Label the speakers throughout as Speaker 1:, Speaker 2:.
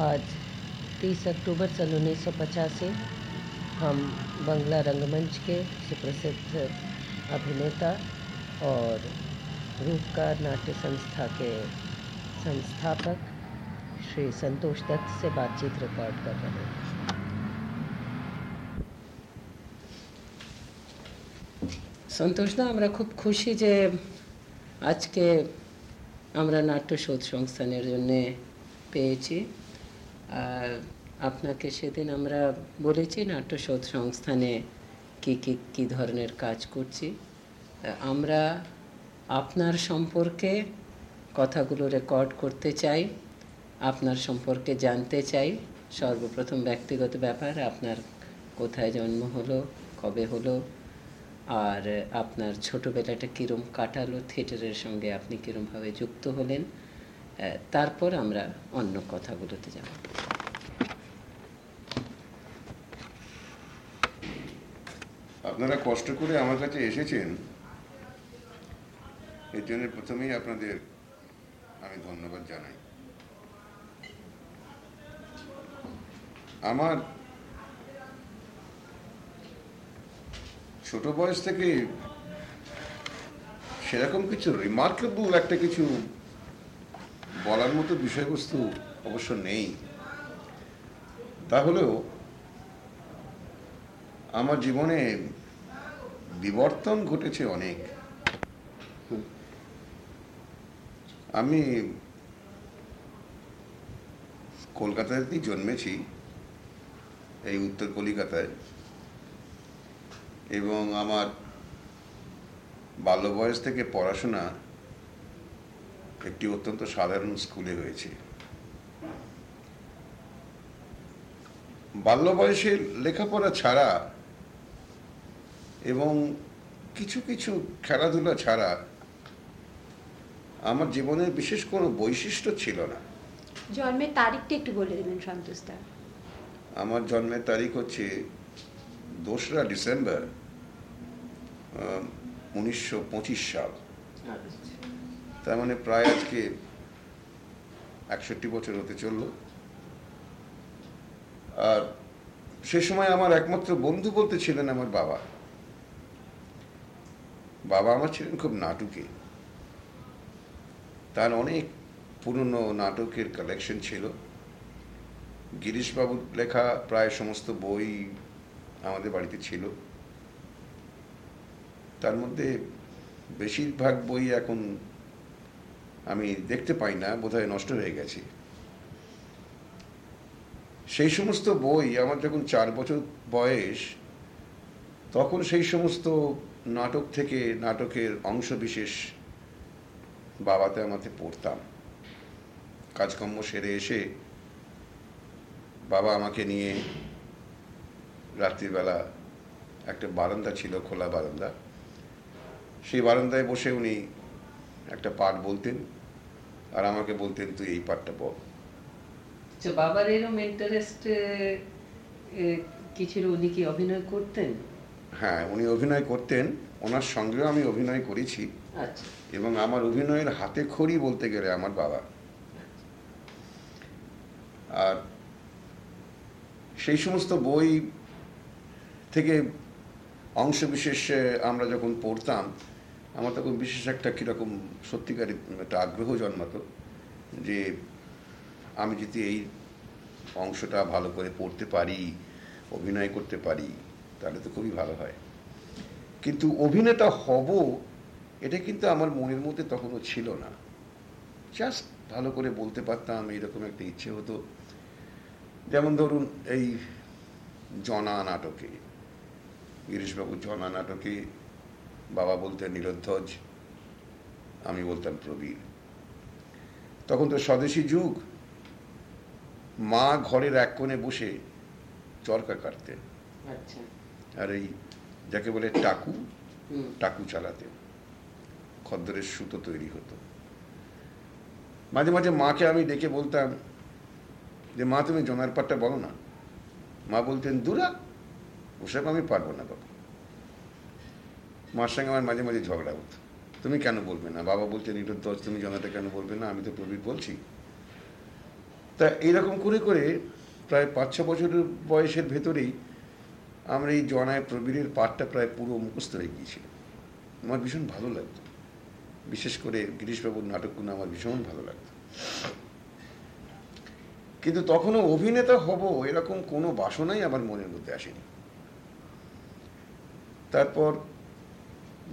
Speaker 1: आज 30 अक्टूबर सन उन्नीस हम बंगला रंगमंच के सुप्रसिद्ध अभिनेता और रूपकार नाट्य संस्था के संस्थापक श्री संतोष दत्त से बातचीत रिकॉर्ड कर रहे हैं সন্তোষ দা আমরা খুব খুশি যে আজকে আমরা নাট্য শোধ সংস্থানের জন্যে পেয়েছি আর আপনাকে সেদিন আমরা বলেছি নাট্য শোধ সংস্থানে কী কী কী ধরনের কাজ করছি। আমরা আপনার সম্পর্কে কথাগুলো রেকর্ড করতে চাই, আপনার সম্পর্কে জানতে চাই। সর্বপ্রথম ব্যক্তিগত ব্যাপার, আপনার কোথায় জন্ম হলো, কবে হলো, আর আপনার ছোটোবেলাটা কীরম কাটালো, থিয়েটারের সঙ্গে আপনি কীরমভাবে যুক্ত হলেন। তারপর আমরা অন্য কথাগুলোতে যাব।
Speaker 2: আপনারা কষ্ট করে আমার কাছে এসেছেন, এর জন্য প্রথমেই আপনাদের আমি ধন্যবাদ জানাই। আমার ছোট বয়স থেকে সেরকম কিছু রিমার্কেবল একটা কিছু বলার মতো বিষয়বস্তু অবশ্য নেই। তাহলেও আমার জীবনে বিবর্তন ঘটেছে অনেক। আমি কলকাতাতেই জন্মেছি, এই উত্তর কলিকাতায়, এবং আমার বাল্য বয়স থেকে পড়াশোনা একটি অত্যন্ত সাধারণ স্কুলে হয়েছে। বাল্য বয়সে লেখাপড়া ছাড়া এবং কিছু কিছু খেলাধুলা ছাড়া আমার জীবনের বিশেষ কোনো বৈশিষ্ট্য ছিল না।
Speaker 3: জন্মের তারিখটা একটু বলে দেবেন সন্তোষ দা।
Speaker 2: আমার জন্মের তারিখ হচ্ছে দোসরা ডিসেম্বর উনিশশো পঁচিশ সাল। তার মানে প্রায় আজকে একষট্টি বছর হতে চলল। আর সে সময় আমার একমাত্র বন্ধু বলতে ছিলেন আমার বাবা। বাবা আমার ছিলেন খুব নাটকে। তার অনেক পুরনো নাটকের কালেকশন ছিল। গিরিশবাবুর লেখা প্রায় সমস্ত বই আমাদের বাড়িতে ছিল। তার মধ্যে বেশিরভাগ বই এখন আমি দেখতে পাই না, বোধহয় নষ্ট হয়ে গেছে। সেই সমস্ত বই আমার যখন চার বছর বয়স, তখন সেই সমস্ত নাটক থেকে নাটকের অংশ বিশেষ বাবাতে আমাতে পড়তাম। কাজকর্ম সেরে এসে বাবা আমাকে নিয়ে রাত্রিবেলা একটা বারান্দা ছিল, খোলা বারান্দা। সেই বারান্দায় বসে উনি একটা পাঠ বলতেন আর আমাকে বলতেন তুই এই পাঠটা বল
Speaker 1: আচ্ছা, বাবার এরকম ইন্টারেস্ট কি ছিল উনি কি অভিনয় করতেন?
Speaker 2: হ্যাঁ উনি অভিনয় করতেন ওনার সঙ্গেও আমি অভিনয় করেছি।
Speaker 1: আচ্ছা।
Speaker 2: এবং আমার অভিনয়ের হাতে খড়ি বলতে গেলে আমার বাবা। আর সেই সমস্ত বই থেকে অংশ বিশেষ আমরা যখন পড়তাম আমার তখন বিশেষ একটা কীরকম সত্যিকারের একটা আগ্রহ জন্মাতো যে আমি যদি এই অংশটা ভালো করে পড়তে পারি, অভিনয় করতে পারি, তাহলে তো খুবই ভালো হয়। কিন্তু অভিনেতা হব, এটা কিন্তু আমার মনের মধ্যে তখনও ছিল না। জাস্ট ভালো করে বলতে পারতাম, এরকম একটা ইচ্ছে হতো। যেমন ধরুন, এই জনা নাটকে গিরিশবাবু জনা নাটকে বাবা বলতেন নীলধ্বজ আমি বলতাম প্রবীর। তখন তো স্বদেশী যুগ। মা ঘরের এক কোণে বসে চরকা কাটতেন।
Speaker 1: আচ্ছা।
Speaker 2: আর এই যাকে বলে টাকু টাকু চালাতেন। খদ্দরের সুতো তৈরি হতো। মাঝে মাঝে মাকে আমি ডেকে বলতাম যে মা তুমি জনার পাটটা বলো না। মা বলতেন দুরা ওসব আমি পারব না বাবা। মার সঙ্গে আমার মাঝে মাঝে ঝগড়া হতো। তুমি কেন বলবে না? বাবা বলছে নিরুদ্ধ তুমি জনাতে কেন বলবে না? আমি তো প্রবীর বলছি। তা এইরকম করে করে প্রায় পাঁচ, ছ বছরের বয়সের ভেতরেই আমরা এই জনায় প্রবীরের পাঠটা প্রায় পুরো মুখস্থ হয়ে গিয়েছিল। আমার ভীষণ ভালো লাগতো। বিশেষ করে গিরিশবাবুর নাটকগুলো আমার ভীষণ ভালো লাগতো। কিন্তু তখনও অভিনেতা হব এরকম কোনো বাসনাই আমার মনের মধ্যে আসেনি। তারপর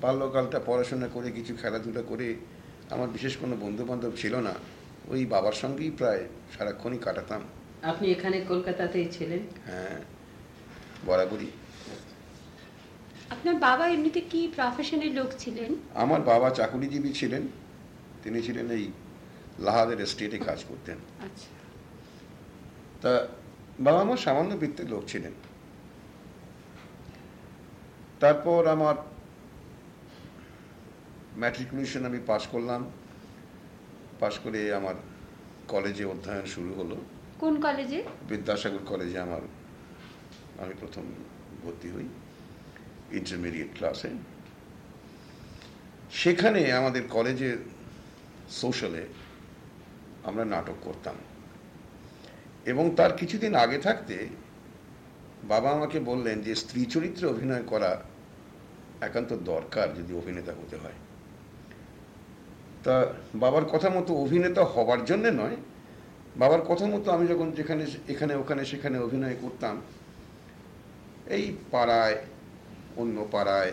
Speaker 2: বাল্যকালটা পড়াশোনা করে কিছু খেলাধুলা করে আমার বিশেষ কোনো বন্ধু বান্ধব ছিল না। ওই বাবার সঙ্গেই প্রায় সারাক্ষণই কাটাতাম।
Speaker 1: আপনি এখানে কলকাতাতেই ছিলেন?
Speaker 2: হ্যাঁ বরাবরই।
Speaker 3: আপনার বাবা এমনিতে কি প্রফেশনের লোক ছিলেন?
Speaker 2: আমার বাবা চাকুরিজীবী ছিলেন। তিনি ছিলেন এই লাহাদের স্টেটে কাজ করতেন।
Speaker 3: আচ্ছা।
Speaker 2: তা বাবা আমার সামান্য বৃত্তের লোক ছিলেন। তারপর আমার ম্যাট্রিকুলেশন আমি পাশ করলাম। পাশ করে আমার কলেজে অধ্যয়ন শুরু হলো।
Speaker 3: কোন কলেজে?
Speaker 2: বিদ্যাসাগর কলেজে আমার আমি প্রথম ভর্তি হই ইন্টারমিডিয়েট ক্লাসে সেখানে আমাদের কলেজে সোশ্যালে আমরা নাটক করতাম। এবং তার কিছুদিন আগে থাকতে বাবা আমাকে বললেন যে স্ত্রী চরিত্রে অভিনয় করা একান্ত দরকার যদি অভিনেতা হতে হয়। তা বাবার কথা মতো অভিনেতা হবার জন্যে নয়। বাবার কথা মতো আমি যখন যেখানে এখানে ওখানে সেখানে অভিনয় করতাম এই পাড়ায় অন্য পাড়ায়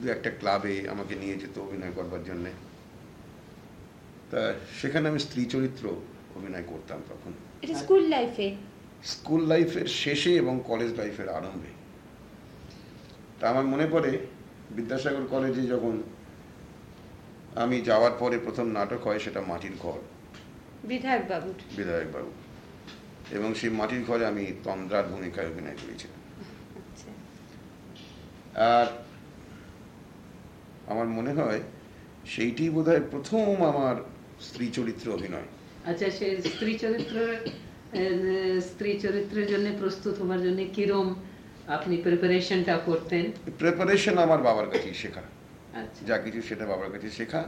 Speaker 2: দু একটা ক্লাবে আমাকে নিয়ে যেত অভিনয় করবার জন্যে। তা সেখানে আমি স্ত্রী চরিত্র অভিনয় করতাম তখন।
Speaker 3: স্কুল লাইফে?
Speaker 2: স্কুল লাইফের শেষে এবং কলেজ লাইফের আরম্ভে। তা আমার মনে পড়ে বিদ্যাসাগর কলেজে যখন আমি যাওয়ার পরে প্রথম নাটক হয় সেটা মাটির ঘর।
Speaker 3: বিধায়ক বাবুর
Speaker 2: বিধায়ক বাবু। এবং সেই মাটির ঘরে আমি তন্দ্রার ভূমিকায় অভিনয় করেছিলাম।
Speaker 3: আচ্ছা।
Speaker 2: আর আমার মনে হয় সেইটি বোধহয় প্রথম আমার স্ত্রী চরিত্র অভিনয়।
Speaker 1: আচ্ছা সে স্ত্রী চরিত্র স্ত্রী চরিত্রের জন্য প্রস্তুত হওয়ার জন্য কিরম আপনি প্রিপারেশনটা করতেন?
Speaker 2: প্রিপারেশন আমার বাবার কাছেই শেখা। যা কিছু সেটা বাবার কাছে শেখা।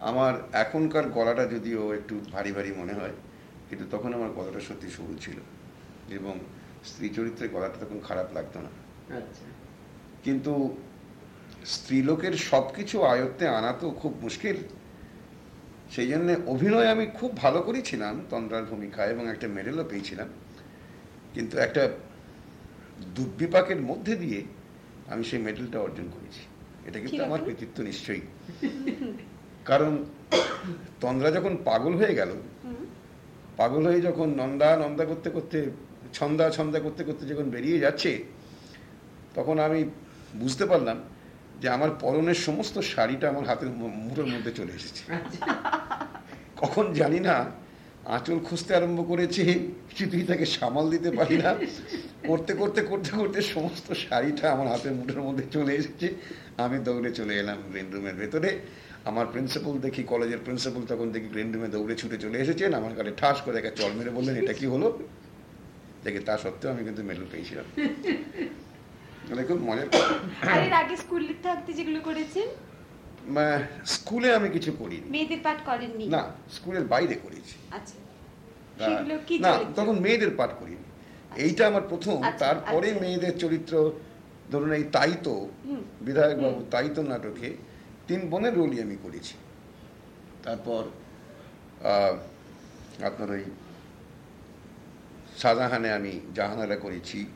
Speaker 2: আমার এখনকার গলাটা যদিও একটু ভারী ভারী মনে হয় কিন্তু তখন আমার গলাটা সত্যি সরু ছিল এবং স্ত্রী চরিত্রের গলাটা তখন খারাপ লাগতো না।
Speaker 1: আচ্ছা।
Speaker 2: কিন্তু স্ত্রীলোকের সব কিছু আয়ত্তে আনা তো খুব মুশকিল। সেই জন্য অভিনয় আমি খুব ভালো করেছিলাম তন্দ্রার ভূমিকায় এবং একটা মেডেলও পেয়েছিলাম। কিন্তু একটা দুর্বিপাকের মধ্যে দিয়ে আমি সেই মেডেলটা অর্জন করেছি। এটা কিন্তু আমার কৃতিত্ব নিশ্চয়ই। কারণ তন্দ্রা যখন পাগল হয়ে গেল পাগল হয়ে যখন নন্দা নন্দা করতে করতে ছন্দা ছন্দা করতে করতে যখন বেরিয়ে যাচ্ছে তখন আমি বুঝতে পারলাম যে আমার পরনের সমস্ত শাড়িটা আমার হাতের মুঠোর মধ্যে চলে এসেছে।
Speaker 1: আচ্ছা।
Speaker 2: কখন জানি না আঁচল খুঁজতে আরম্ভ করেছি কিছুতেই তাকে সামাল দিতে পারি না। করতে করতে করতে করতে সমস্ত শাড়িটা আমার হাতের মুঠোর মধ্যে চলে এসেছে। আমি দৌড়ে চলে এলাম গ্রিন রুমের ভেতরে। আমার প্রিন্সিপাল দেখি কলেজের প্রিন্সিপাল তখন দেখি গ্রিন রুমে দৌড়ে ছুটে চলে এসেছেন। আমার কাছে ঠাস করে একটা চল মেরে বললেন এটা কি হলো? দেখে তা সত্ত্বেও আমি কিন্তু মেডেল পেয়েছিলাম। মানে খুব মজার।
Speaker 3: আগে স্কুলে থাকতে যেগুলো করেছেন?
Speaker 2: স্কুলে আমি কিছু করিনি।
Speaker 3: মেয়েদের পাঠ করেননি?
Speaker 2: না স্কুলের বাইরে করেছি।
Speaker 3: আচ্ছা।
Speaker 2: না তখন মেয়েদের পাঠ করিনি। এইটা আমার প্রথম।
Speaker 3: আচ্ছা,
Speaker 2: তারপরে
Speaker 3: আচ্ছা।
Speaker 2: মেয়েদের চরিত্র ধরুন এই তাইতো। বিধায়ক বাবু তাইতো নাটকে তিন বোনের রোলই আমি করেছি। তারপর আহ, আপনার ওই শাহজাহানে আমি জাহানারা করেছি।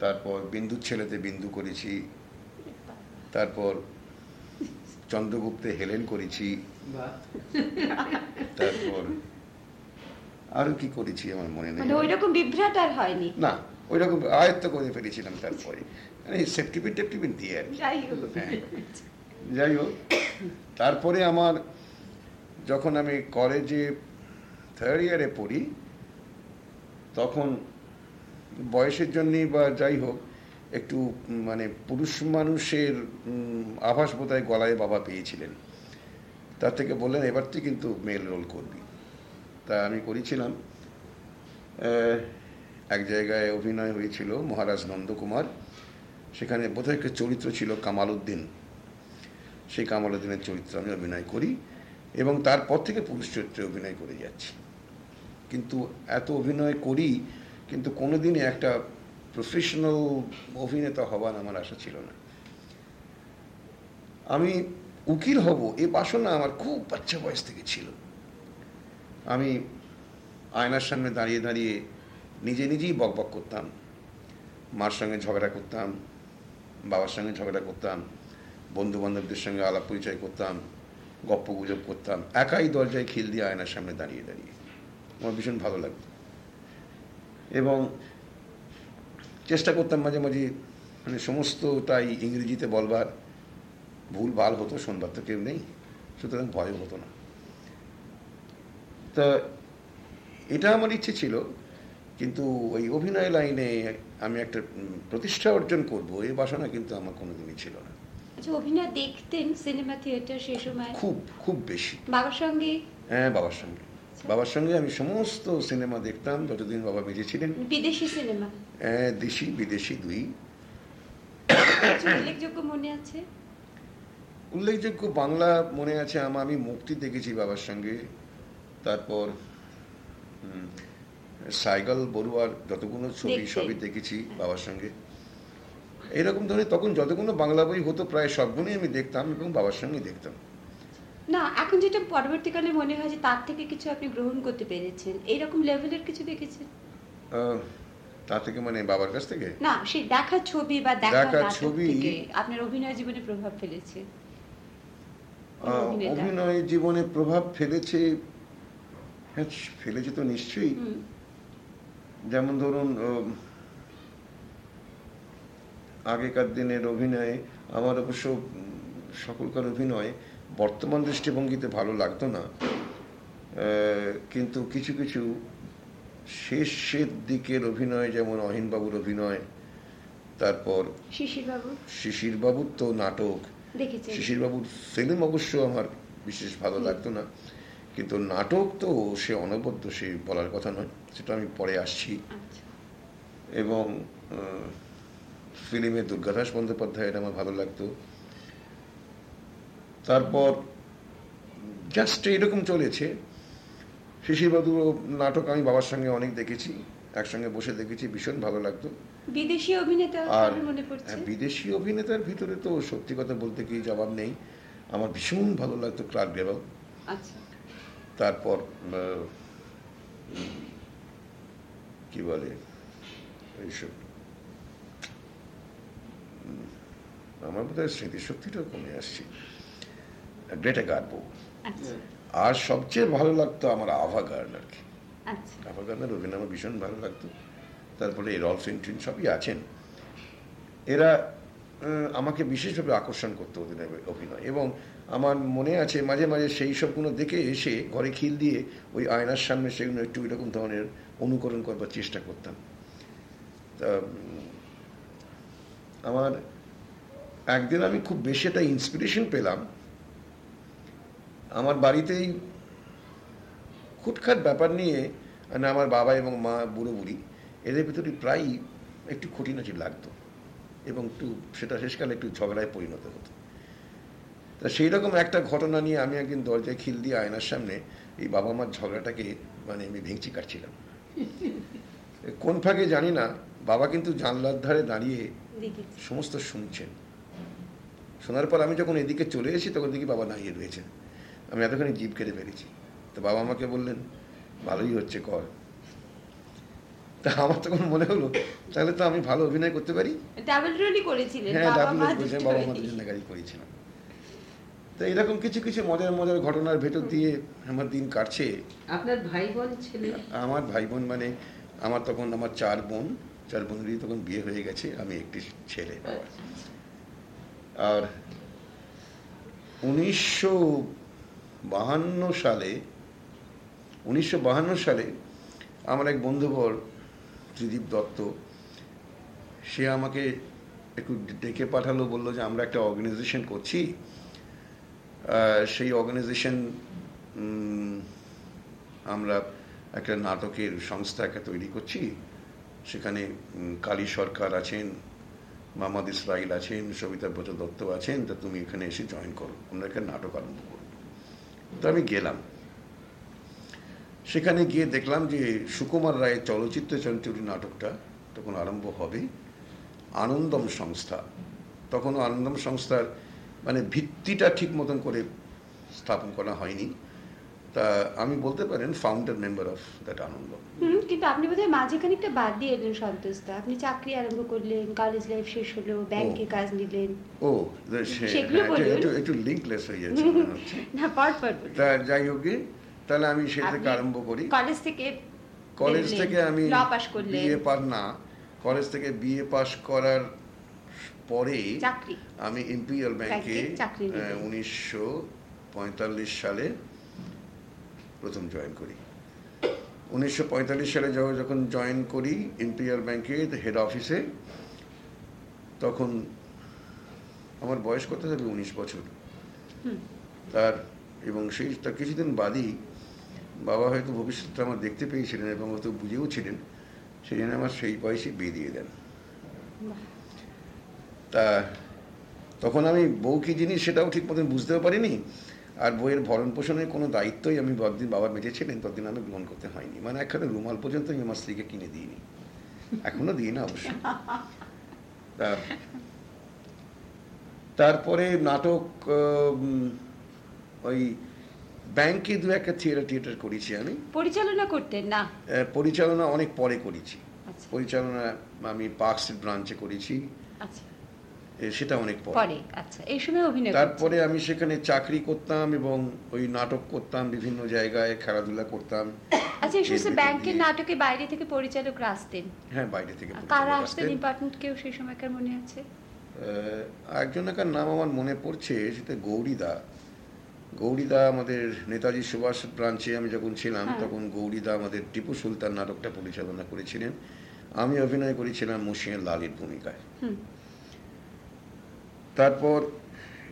Speaker 2: তারপর বিন্দুর ছেলেতে বিন্দু করেছি। তারপর চন্দ্রগুপ্তে হেলেন করেছি। তারপর আরও কি করেছি আমার মনে নেই?
Speaker 3: মানে ওইরকম বিভ্রাট আর হয়নি?
Speaker 2: না ওই রকম আয়ত্ত করে ফেলেছিলাম তারপরে। মানে সেফটিপিন টেফটিপিন দিয়ে আর
Speaker 3: যাই হোক।
Speaker 2: হ্যাঁ। যাই হোক তারপরে আমার যখন আমি কলেজে থার্ড ইয়ারে পড়ি তখন বয়সের জন্যই বা যাই হোক একটু মানে পুরুষ মানুষের আভাস বোধহয় গলায় বাবা পেয়েছিলেন। তার থেকে বললেন এবার তুই কিন্তু মেল রোল করবি। তা আমি করেছিলাম। এক জায়গায় অভিনয় হয়েছিল মহারাজ নন্দকুমার। সেখানে বোধহয় একটা চরিত্র ছিল কামাল উদ্দিন সেই কামাল উদ্দিনের চরিত্র আমি অভিনয় করি এবং তারপর থেকে পুরুষ চরিত্রে অভিনয় করে যাচ্ছি। কিন্তু এত অভিনয় করি, কিন্তু কোনোদিনই একটা প্রফেশনাল অভিনেতা হবার আমার আশা ছিল না। আমি উকিল হব, এ বাসনা আমার খুব বাচ্চা বয়স থেকে ছিল। আমি আয়নার সামনে দাঁড়িয়ে দাঁড়িয়ে নিজে নিজেই বকবক করতাম। মার সঙ্গে ঝগড়া করতাম, বাবার সঙ্গে ঝগড়া করতাম বন্ধু বান্ধবদের সঙ্গে আলাপ পরিচয় করতাম, গপ্প গুজব করতাম, একাই দরজায় খিল দিয়ে আয়নার সামনে দাঁড়িয়ে দাঁড়িয়ে। আমার ভীষণ ভালো লাগতো। এবং চেষ্টা করতাম মাঝে মাঝে মানে সমস্তটাই ইংরেজিতে বলবার। ভুল, ভালো হতো, শুনবার তো কেউ নেই, সুতরাং ভয় হতো না। তা এটা আমার ইচ্ছে ছিল কিন্তু ওই অভিনয় লাইনে আমি একটা প্রতিষ্ঠা অর্জন করব এই বাসনা কিন্তু আমার কোনোদিনই ছিল না।
Speaker 3: আচ্ছা অভিনয় দেখতেন সিনেমা থিয়েটার সেই সময়?
Speaker 2: খুব খুব বেশি।
Speaker 3: বাবার সঙ্গে?
Speaker 2: হ্যাঁ বাবার সঙ্গে। বাবার সঙ্গে আমি সমস্ত সিনেমা দেখতাম যতদিন বাবা বেঁচে ছিলেন।
Speaker 3: বিদেশি সিনেমা?
Speaker 2: হ্যাঁ, দেশি বিদেশি দুই।
Speaker 3: কিছু উল্লেখযোগ্য মনে আছে?
Speaker 2: উল্লেখযোগ্য বাংলা মনে আছে আমি মুক্তি দেখেছি বাবার সঙ্গে। তারপর উম, সাইকেল বড়ুয়ার যতগুলো ছবি সবই দেখেছি বাবার সঙ্গে। এরকম ধরনের তখন যতগুলো বাংলা বই হতো প্রায় সবগুলোই আমি দেখতাম এবং বাবার সঙ্গে দেখতাম।
Speaker 3: না এখন যেটা পরবর্তীকালে মনে হয় যে তার থেকে কিছু আপনি গ্রহণ করতে পেরেছেন এইরকম লেভেলের কিছু দেখেছেন?
Speaker 2: আহ, তা থেকে মানে বাবার কাছ থেকে?
Speaker 3: না সেই দেখা ছবি বা দেখা
Speaker 2: ছবি-
Speaker 3: আপনার অভিনয় জীবনে প্রভাব ফেলেছে।
Speaker 2: অভিনয় জীবনে প্রভাব ফেলেছে হ্যাঁ ফেলেছে তো নিশ্চয়ই। যেমন ধরুন আগেকার দিনের অভিনয়ে আমার অবশ্য সকলকার অভিনয় বর্তমান দৃষ্টিভঙ্গিতে ভালো লাগতো না। কিন্তু কিছু কিছু শেষের দিকের অভিনয় যেমন অহিনবাবুর অভিনয় তারপর
Speaker 3: শিশির বাবু
Speaker 2: শিশির বাবুর তো নাটক।
Speaker 3: দেখেছেন
Speaker 2: শিশির বাবুর ফিল্ম অবশ্য আমার বিশেষ ভালো লাগতো না। কিন্তু নাটক তো সে অনবদ্য সে বলার কথা নয় সেটা আমি পরে আসছি।
Speaker 3: আচ্ছা।
Speaker 2: এবং ফিল্মে দুর্গাদাস বন্দ্যোপাধ্যায়ের আমার ভালো লাগতো। তারপর জাস্ট এরকম চলেছে। শিশিরবাবু নাটক আমি বাবার সঙ্গে অনেক দেখেছি একসঙ্গে বসে দেখেছি ভীষণ ভালো লাগতো।
Speaker 3: বিদেশি অভিনেতা
Speaker 2: আর হ্যাঁ, বিদেশি অভিনেতার ভিতরে তো সত্যি কথা বলতে কি জবাব নেই। আমার ভীষণ ভালো লাগতো ক্লার্ক গেবল
Speaker 3: আচ্ছা।
Speaker 2: তারপর কি বলে এইসব? আমার বোধহয় স্মৃতিশক্তিটাও কমে আসছে। Greta Garbo.
Speaker 3: আচ্ছা।
Speaker 2: আর সবচেয়ে ভালো লাগতো আমার আভা গার্নারকে।
Speaker 3: আচ্ছা।
Speaker 2: আভা গার্নার অভিনয় আমার ভীষণ ভালো লাগতো। তারপরে রল ফিন্টিন সবই আছেন। এরা আমাকে বিশেষভাবে আকর্ষণ করতো ওদের অভিনয়। এবং আমার মনে আছে মাঝে মাঝে সেই সবগুলো দেখে এসে ঘরে খিল দিয়ে ওই আয়নার সামনে সেগুলো একটু এরকম ধরনের অনুকরণ করবার চেষ্টা করতাম। তা আমার একদিন আমি খুব বেশি একটা ইন্সপিরেশন পেলাম। আমার বাড়িতেই খুটখাট ব্যাপার নিয়ে মানে আমার বাবা এবং মা বুড়ো বুড়ি এদের ভিতরে প্রায়ই একটু খুঁটিনাটি লাগতো। এবং একটু সেটা শেষকালে একটু ঝগড়ায় পরিণত হতো। তা সেই রকম একটা ঘটনা নিয়ে আমি একদিন দরজায় খিল দিয়ে আয়নার সামনে এই বাবা মার ঝগড়াটাকে মানে আমি ভেঙচি কাটছিলাম। কোন ফাঁকে জানি না বাবা কিন্তু জানলার ধারে দাঁড়িয়ে সমস্ত শুনছেন। শোনার পর আমি যখন এদিকে চলে এসেছি তখন দেখি বাবা দাঁড়িয়ে রয়েছেন। আমি এতখানি জিভ কেটে ফেলেছি। তো বাবা আমাকে বললেন ভালোই হচ্ছে কর। তা আমার তখন মনে হলো তাহলে তো আমি ভালো অভিনয় করতে পারি।
Speaker 3: ডাবল রোলই করেছিলেন
Speaker 2: হ্যাঁ
Speaker 3: বাবা
Speaker 2: ডাবল
Speaker 3: মা
Speaker 2: করেছে বাবা মা দুজনে গাড়ি করেছিলাম। তো এরকম কিছু কিছু মজার মজার ঘটনার ভেতর দিয়ে আমার দিন কাটছে।
Speaker 1: আপনার ভাই বোন ছেলে?
Speaker 2: আমার ভাই বোন মানে আমার তখন আমার চার বোন চার বোনেরই তখন বিয়ে হয়ে গেছে আমি একটি ছেলে। বাবার আর উনিশশো বাহান্ন সালে উনিশশো বাহান্ন সালে আমার এক বন্ধুবর ত্রিদীপ দত্ত, সে আমাকে একটু ডেকে পাঠালো, বলল যে আমরা একটা অর্গানাইজেশন করছি। সেই অর্গানাইজেশন আমরা একটা নাটকের সংস্থা একটা তৈরি করছি। সেখানে কালী সরকার আছেন, মামাদ ইসরাইল আছেন, সবিতা ব্রত দত্ত আছেন, তা তুমি এখানে এসে জয়েন করো। আমরা একটা নাটক আরম্ভ করো তো আমি গেলাম। সেখানে গিয়ে দেখলাম যে সুকুমার রায়ের চলচ্চিত্র চঞ্চুরি নাটকটা তখন আরম্ভ হবে আনন্দম সংস্থা। তখনও আনন্দম সংস্থার মানে ভিত্তিটা ঠিক মতন করে স্থাপন করা হয়নি। তা আমি বলতে পারেন founder member of that
Speaker 3: Ananda কিন্তু আপনি বোধহয় মাঝে খানিকটা বাদ দিয়ে এলেন সন্তোষদা আপনি চাকরি আরম্ভ করলেন কলেজ লাইফ শেষ হলো ব্যাংকে কাজ নিলেন।
Speaker 2: ও
Speaker 3: সেগুলো
Speaker 2: হ্যাঁ, একটু- একটু লিঙ্কলেস হয়ে যাচ্ছে
Speaker 3: না পর পর
Speaker 2: তা যাই হোক তাহলে আমি সে থেকে আরম্ভ করি।
Speaker 3: কলেজ থেকে
Speaker 2: কলেজ থেকে আমি বিএ পাস না কলেজ থেকে বিএ পাস করার পরে আমি ইম্পিরিয়াল ব্যাংকে। উনিশশো পঁয়তাল্লিশ সালে প্রথম জয়েন করি। উনিশশো পঁয়তাল্লিশ সালে যখন- যখন জয়েন করি ইম্পিরিয়াল ব্যাংকে হেড অফিসে তখন আমার বয়স কত হবে? উনিশ বছর।
Speaker 3: হুম।
Speaker 2: তার এবং সেই তার কিছুদিন বাদই বাবা হয়তো ভবিষ্যৎটা আমার দেখতে পেয়েছিলেন এবং হয়তো বুঝেও ছিলেন সেই জন্য আমার সেই বয়সে বিয়ে দিয়ে দেন। তা তখন আমি বউ কি জিনিস সেটাও ঠিক মতন বুঝতেও পারিনি, আর বইয়ের ভরণ পোষণের কোনো দায়িত্বই আমি যতদিন বাবা বেঁচেছিলেন, ততদিন আমি গ্রহণ করতে হয়নি। মানে একখানে রুমাল পর্যন্ত আমি আমার স্ত্রীকে কিনে দিইনি। এখনও দিই না অবশ্য। তা তারপরে নাটক ওই ব্যাংকে দু একটা থিয়েটার থিয়েটার করেছি আমি।
Speaker 3: পরিচালনা করতেন না?
Speaker 2: পরিচালনা অনেক পরে করেছি।
Speaker 3: আচ্ছা।
Speaker 2: পরিচালনা আমি পার্ক স্ট্রিট ব্রাঞ্চে করেছি।
Speaker 3: আচ্ছা।
Speaker 2: সেটা অনেক পরে।
Speaker 3: আচ্ছা। এই সময় অভিনয়
Speaker 2: তারপরে আমি সেখানে চাকরি করতাম এবং ওই নাটক করতাম বিভিন্ন জায়গায় খেলাধুলা করতাম।
Speaker 3: আচ্ছা এই
Speaker 2: এর
Speaker 3: ব্যাংকের নাটকে বাইরে থেকে পরিচালকরা আসতেন?
Speaker 2: হ্যাঁ বাইরে থেকে
Speaker 3: কারা
Speaker 2: পরিচালক
Speaker 3: আসতেন। ইম্পর্টেন্ট কেউ সেই সময়কার মনে আছে?
Speaker 2: একজনকার নাম আমার মনে পড়ছে সেটা গৌরীদা গৌরীদা আমাদের নেতাজি সুভাষ ব্রাঞ্চে আমি যখন ছিলাম
Speaker 3: হ্যাঁ।
Speaker 2: তখন গৌরীদা আমাদের টিপু সুলতান নাটকটা পরিচালনা করেছিলেন। আমি অভিনয় করেছিলাম মুশিয়ান লালের ভূমিকায়। তারপর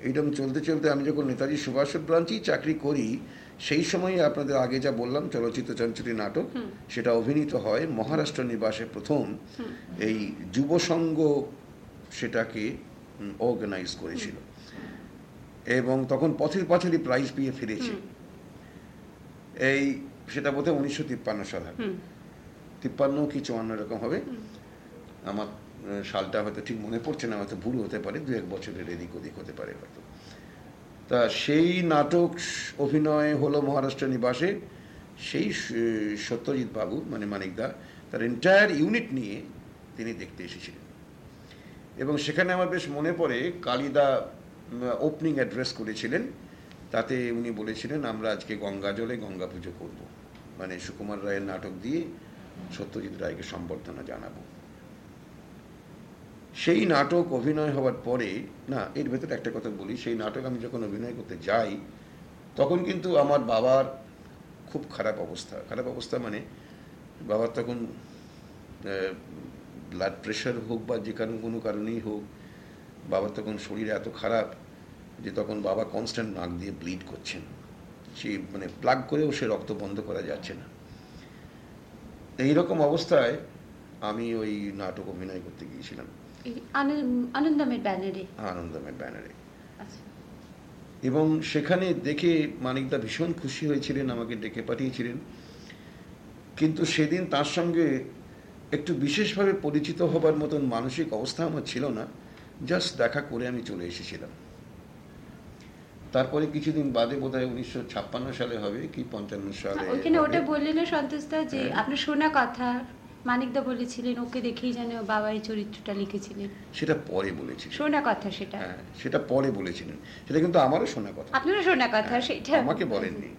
Speaker 2: এইরকম চলতে চলতে আমি যখন নেতাজি সুভাষ ব্রাঞ্চেই চাকরি করি সেই সময় আপনাদের আগে যা বললাম চলচ্চিত্র চঞ্চুরি নাটক সেটা অভিনীত হয় মহারাষ্ট্র নিবাসে প্রথম। এই যুব সংঘ সেটাকে অর্গানাইজ করেছিল। এবং তখন পথের পাঁচালি প্রাইজ পেয়ে ফিরেছে। এই সেটা বোধহয় উনিশশো তিপ্পান্ন সাল। হবে তিপ্পান্ন কি চুয়ান্ন এরকম হবে। আমার সালটা হয়তো ঠিক মনে পড়ছে না হয়তো ভুল হতে পারে দু এক বছরের এদিক ওদিক হতে পারে হয়তো। তা সেই নাটক অভিনয় হলো মহারাষ্ট্র নিবাসে। সেই সত্যজিৎ বাবু মানে মানিকদা তার এন্টায়ার ইউনিট নিয়ে তিনি দেখতে এসেছিলেন। এবং সেখানে আমার বেশ মনে পড়ে কালিদা ওপেনিং অ্যাড্রেস করেছিলেন। তাতে উনি বলেছিলেন, আমরা আজকে গঙ্গা জলে গঙ্গা পুজো করব। মানে সুকুমার রায়ের নাটক দিয়ে সত্যজিৎ রায়কে সম্বর্ধনা জানাব। সেই নাটক অভিনয় হওয়ার পরে, না, এর ভেতরে একটা কথা বলি, সেই নাটক আমি যখন অভিনয় করতে যাই, তখন কিন্তু আমার বাবার খুব খারাপ অবস্থা। খারাপ অবস্থা মানে বাবার তখন ব্লাড প্রেশার হোক বা যে কারণ, কোনো কারণেই হোক, বাবার তখন শরীর এত খারাপ যে তখন বাবা কনস্ট্যান্ট নাক দিয়ে ব্লিড করছেন। সে মানে প্লাগ করেও সে রক্ত বন্ধ করা যাচ্ছে না। এইরকম অবস্থায় আমি ওই নাটক অভিনয় করতে গিয়েছিলাম।
Speaker 3: আনন্দমের ব্যানারে?
Speaker 2: আনন্দমের ব্যানারে।
Speaker 3: আচ্ছা।
Speaker 2: এবং সেখানে দেখে মানিকদা ভীষণ খুশি হয়েছিলেন আমাকে ডেকে পাঠিয়েছিলেন। কিন্তু সেদিন তার সঙ্গে একটু বিশেষভাবে পরিচিত হবার মতন মানসিক অবস্থা আমার ছিল না। জাস্ট দেখা করে আমি চলে এসেছিলাম। তারপরে কিছুদিন বাদে বোধ হয় উনিশশো ছাপ্পান্ন সালে হবে কি পঞ্চান্ন সালে
Speaker 3: ওইখানে ওটা বললেন না সন্তোষদা যে
Speaker 2: হ্যাঁ।
Speaker 3: আপনার শোনা কথা মানিকদা বলেছিলেন ওকে দেখেই যেন বাবা এই চরিত্রটা লিখেছিলেন।
Speaker 2: সেটা পরে বলেছিলেন।
Speaker 3: শোনা কথা সেটা।
Speaker 2: হ্যাঁ সেটা পরে বলেছিলেন। সেটা কিন্তু আমারও শোনা কথা।
Speaker 3: আপনারও শোনা কথা
Speaker 2: হ্যাঁ,
Speaker 3: সেটা।
Speaker 2: আমাকে বলেননি।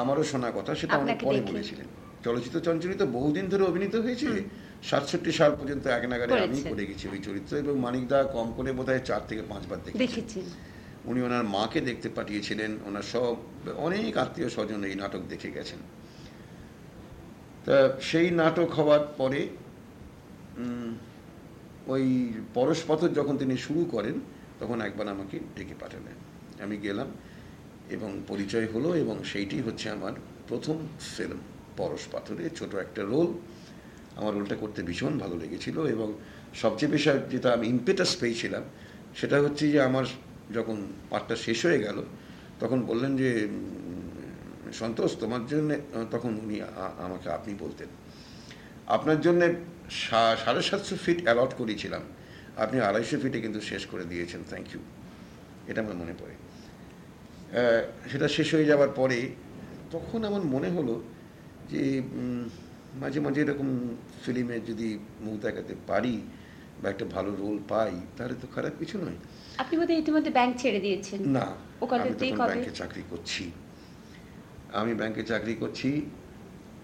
Speaker 2: আমারও শোনা কথা সেটা অনেক পরে বলেছিলেন। চলচ্চিত্র চঞ্চলিত বহুদিন ধরে অভিনীত হয়েছে। সাতষট্টি সাল পর্যন্ত এক নাগারে আমি। করে গেছি ওই চরিত্র এবং মানিকদা কম করে বোধ হয় চার থেকে পাঁচবার দেখেছি। উনি ওনার মাকে দেখতে পাঠিয়েছিলেন, ওনার সব, অনেক আত্মীয় স্বজন এই নাটক দেখে গেছেন। তা সেই নাটক হওয়ার পরে ওই পরশপথর যখন তিনি শুরু করেন, তখন একবার আমাকে ডেকে পাঠালেন। আমি গেলাম এবং পরিচয় হলো এবং সেইটি হচ্ছে আমার প্রথম ফিল্ম, পরশ পাথরে, ছোট একটা রোল। আমার রোলটা করতে ভীষণ ভালো লেগেছিল এবং সবচেয়ে বেশি যেটা আমি ইম্পেটাস পেয়েছিলাম, সেটা হচ্ছে যে আমার যখন পাঠটা শেষ হয়ে গেল, তখন বললেন যে সন্তোষ, তোমার জন্য তখন উনি আমাকে আপনি বলতেন। আপনার জন্য সাড়ে সাতশো ফিট অ্যালট করেছিলাম। আপনি আড়াইশো ফিটে কিন্তু শেষ করে দিয়েছেন থ্যাংক ইউ এটা আমার মনে পড়ে। সেটা শেষ হয়ে যাওয়ার পরে তখন আমার মনে হলো যে মাঝে মাঝে এরকম ফিল্মে যদি মুখ দেখাতে পারি বা একটা ভালো রোল পাই তাহলে তো খারাপ কিছু নয়।
Speaker 3: আপনি বোধহয় ইতিমধ্যে ব্যাংক ছেড়ে দিয়েছেন।
Speaker 2: না আমি তখন? ব্যাংকে চাকরি করছি। আমি ব্যাংকে চাকরি করছি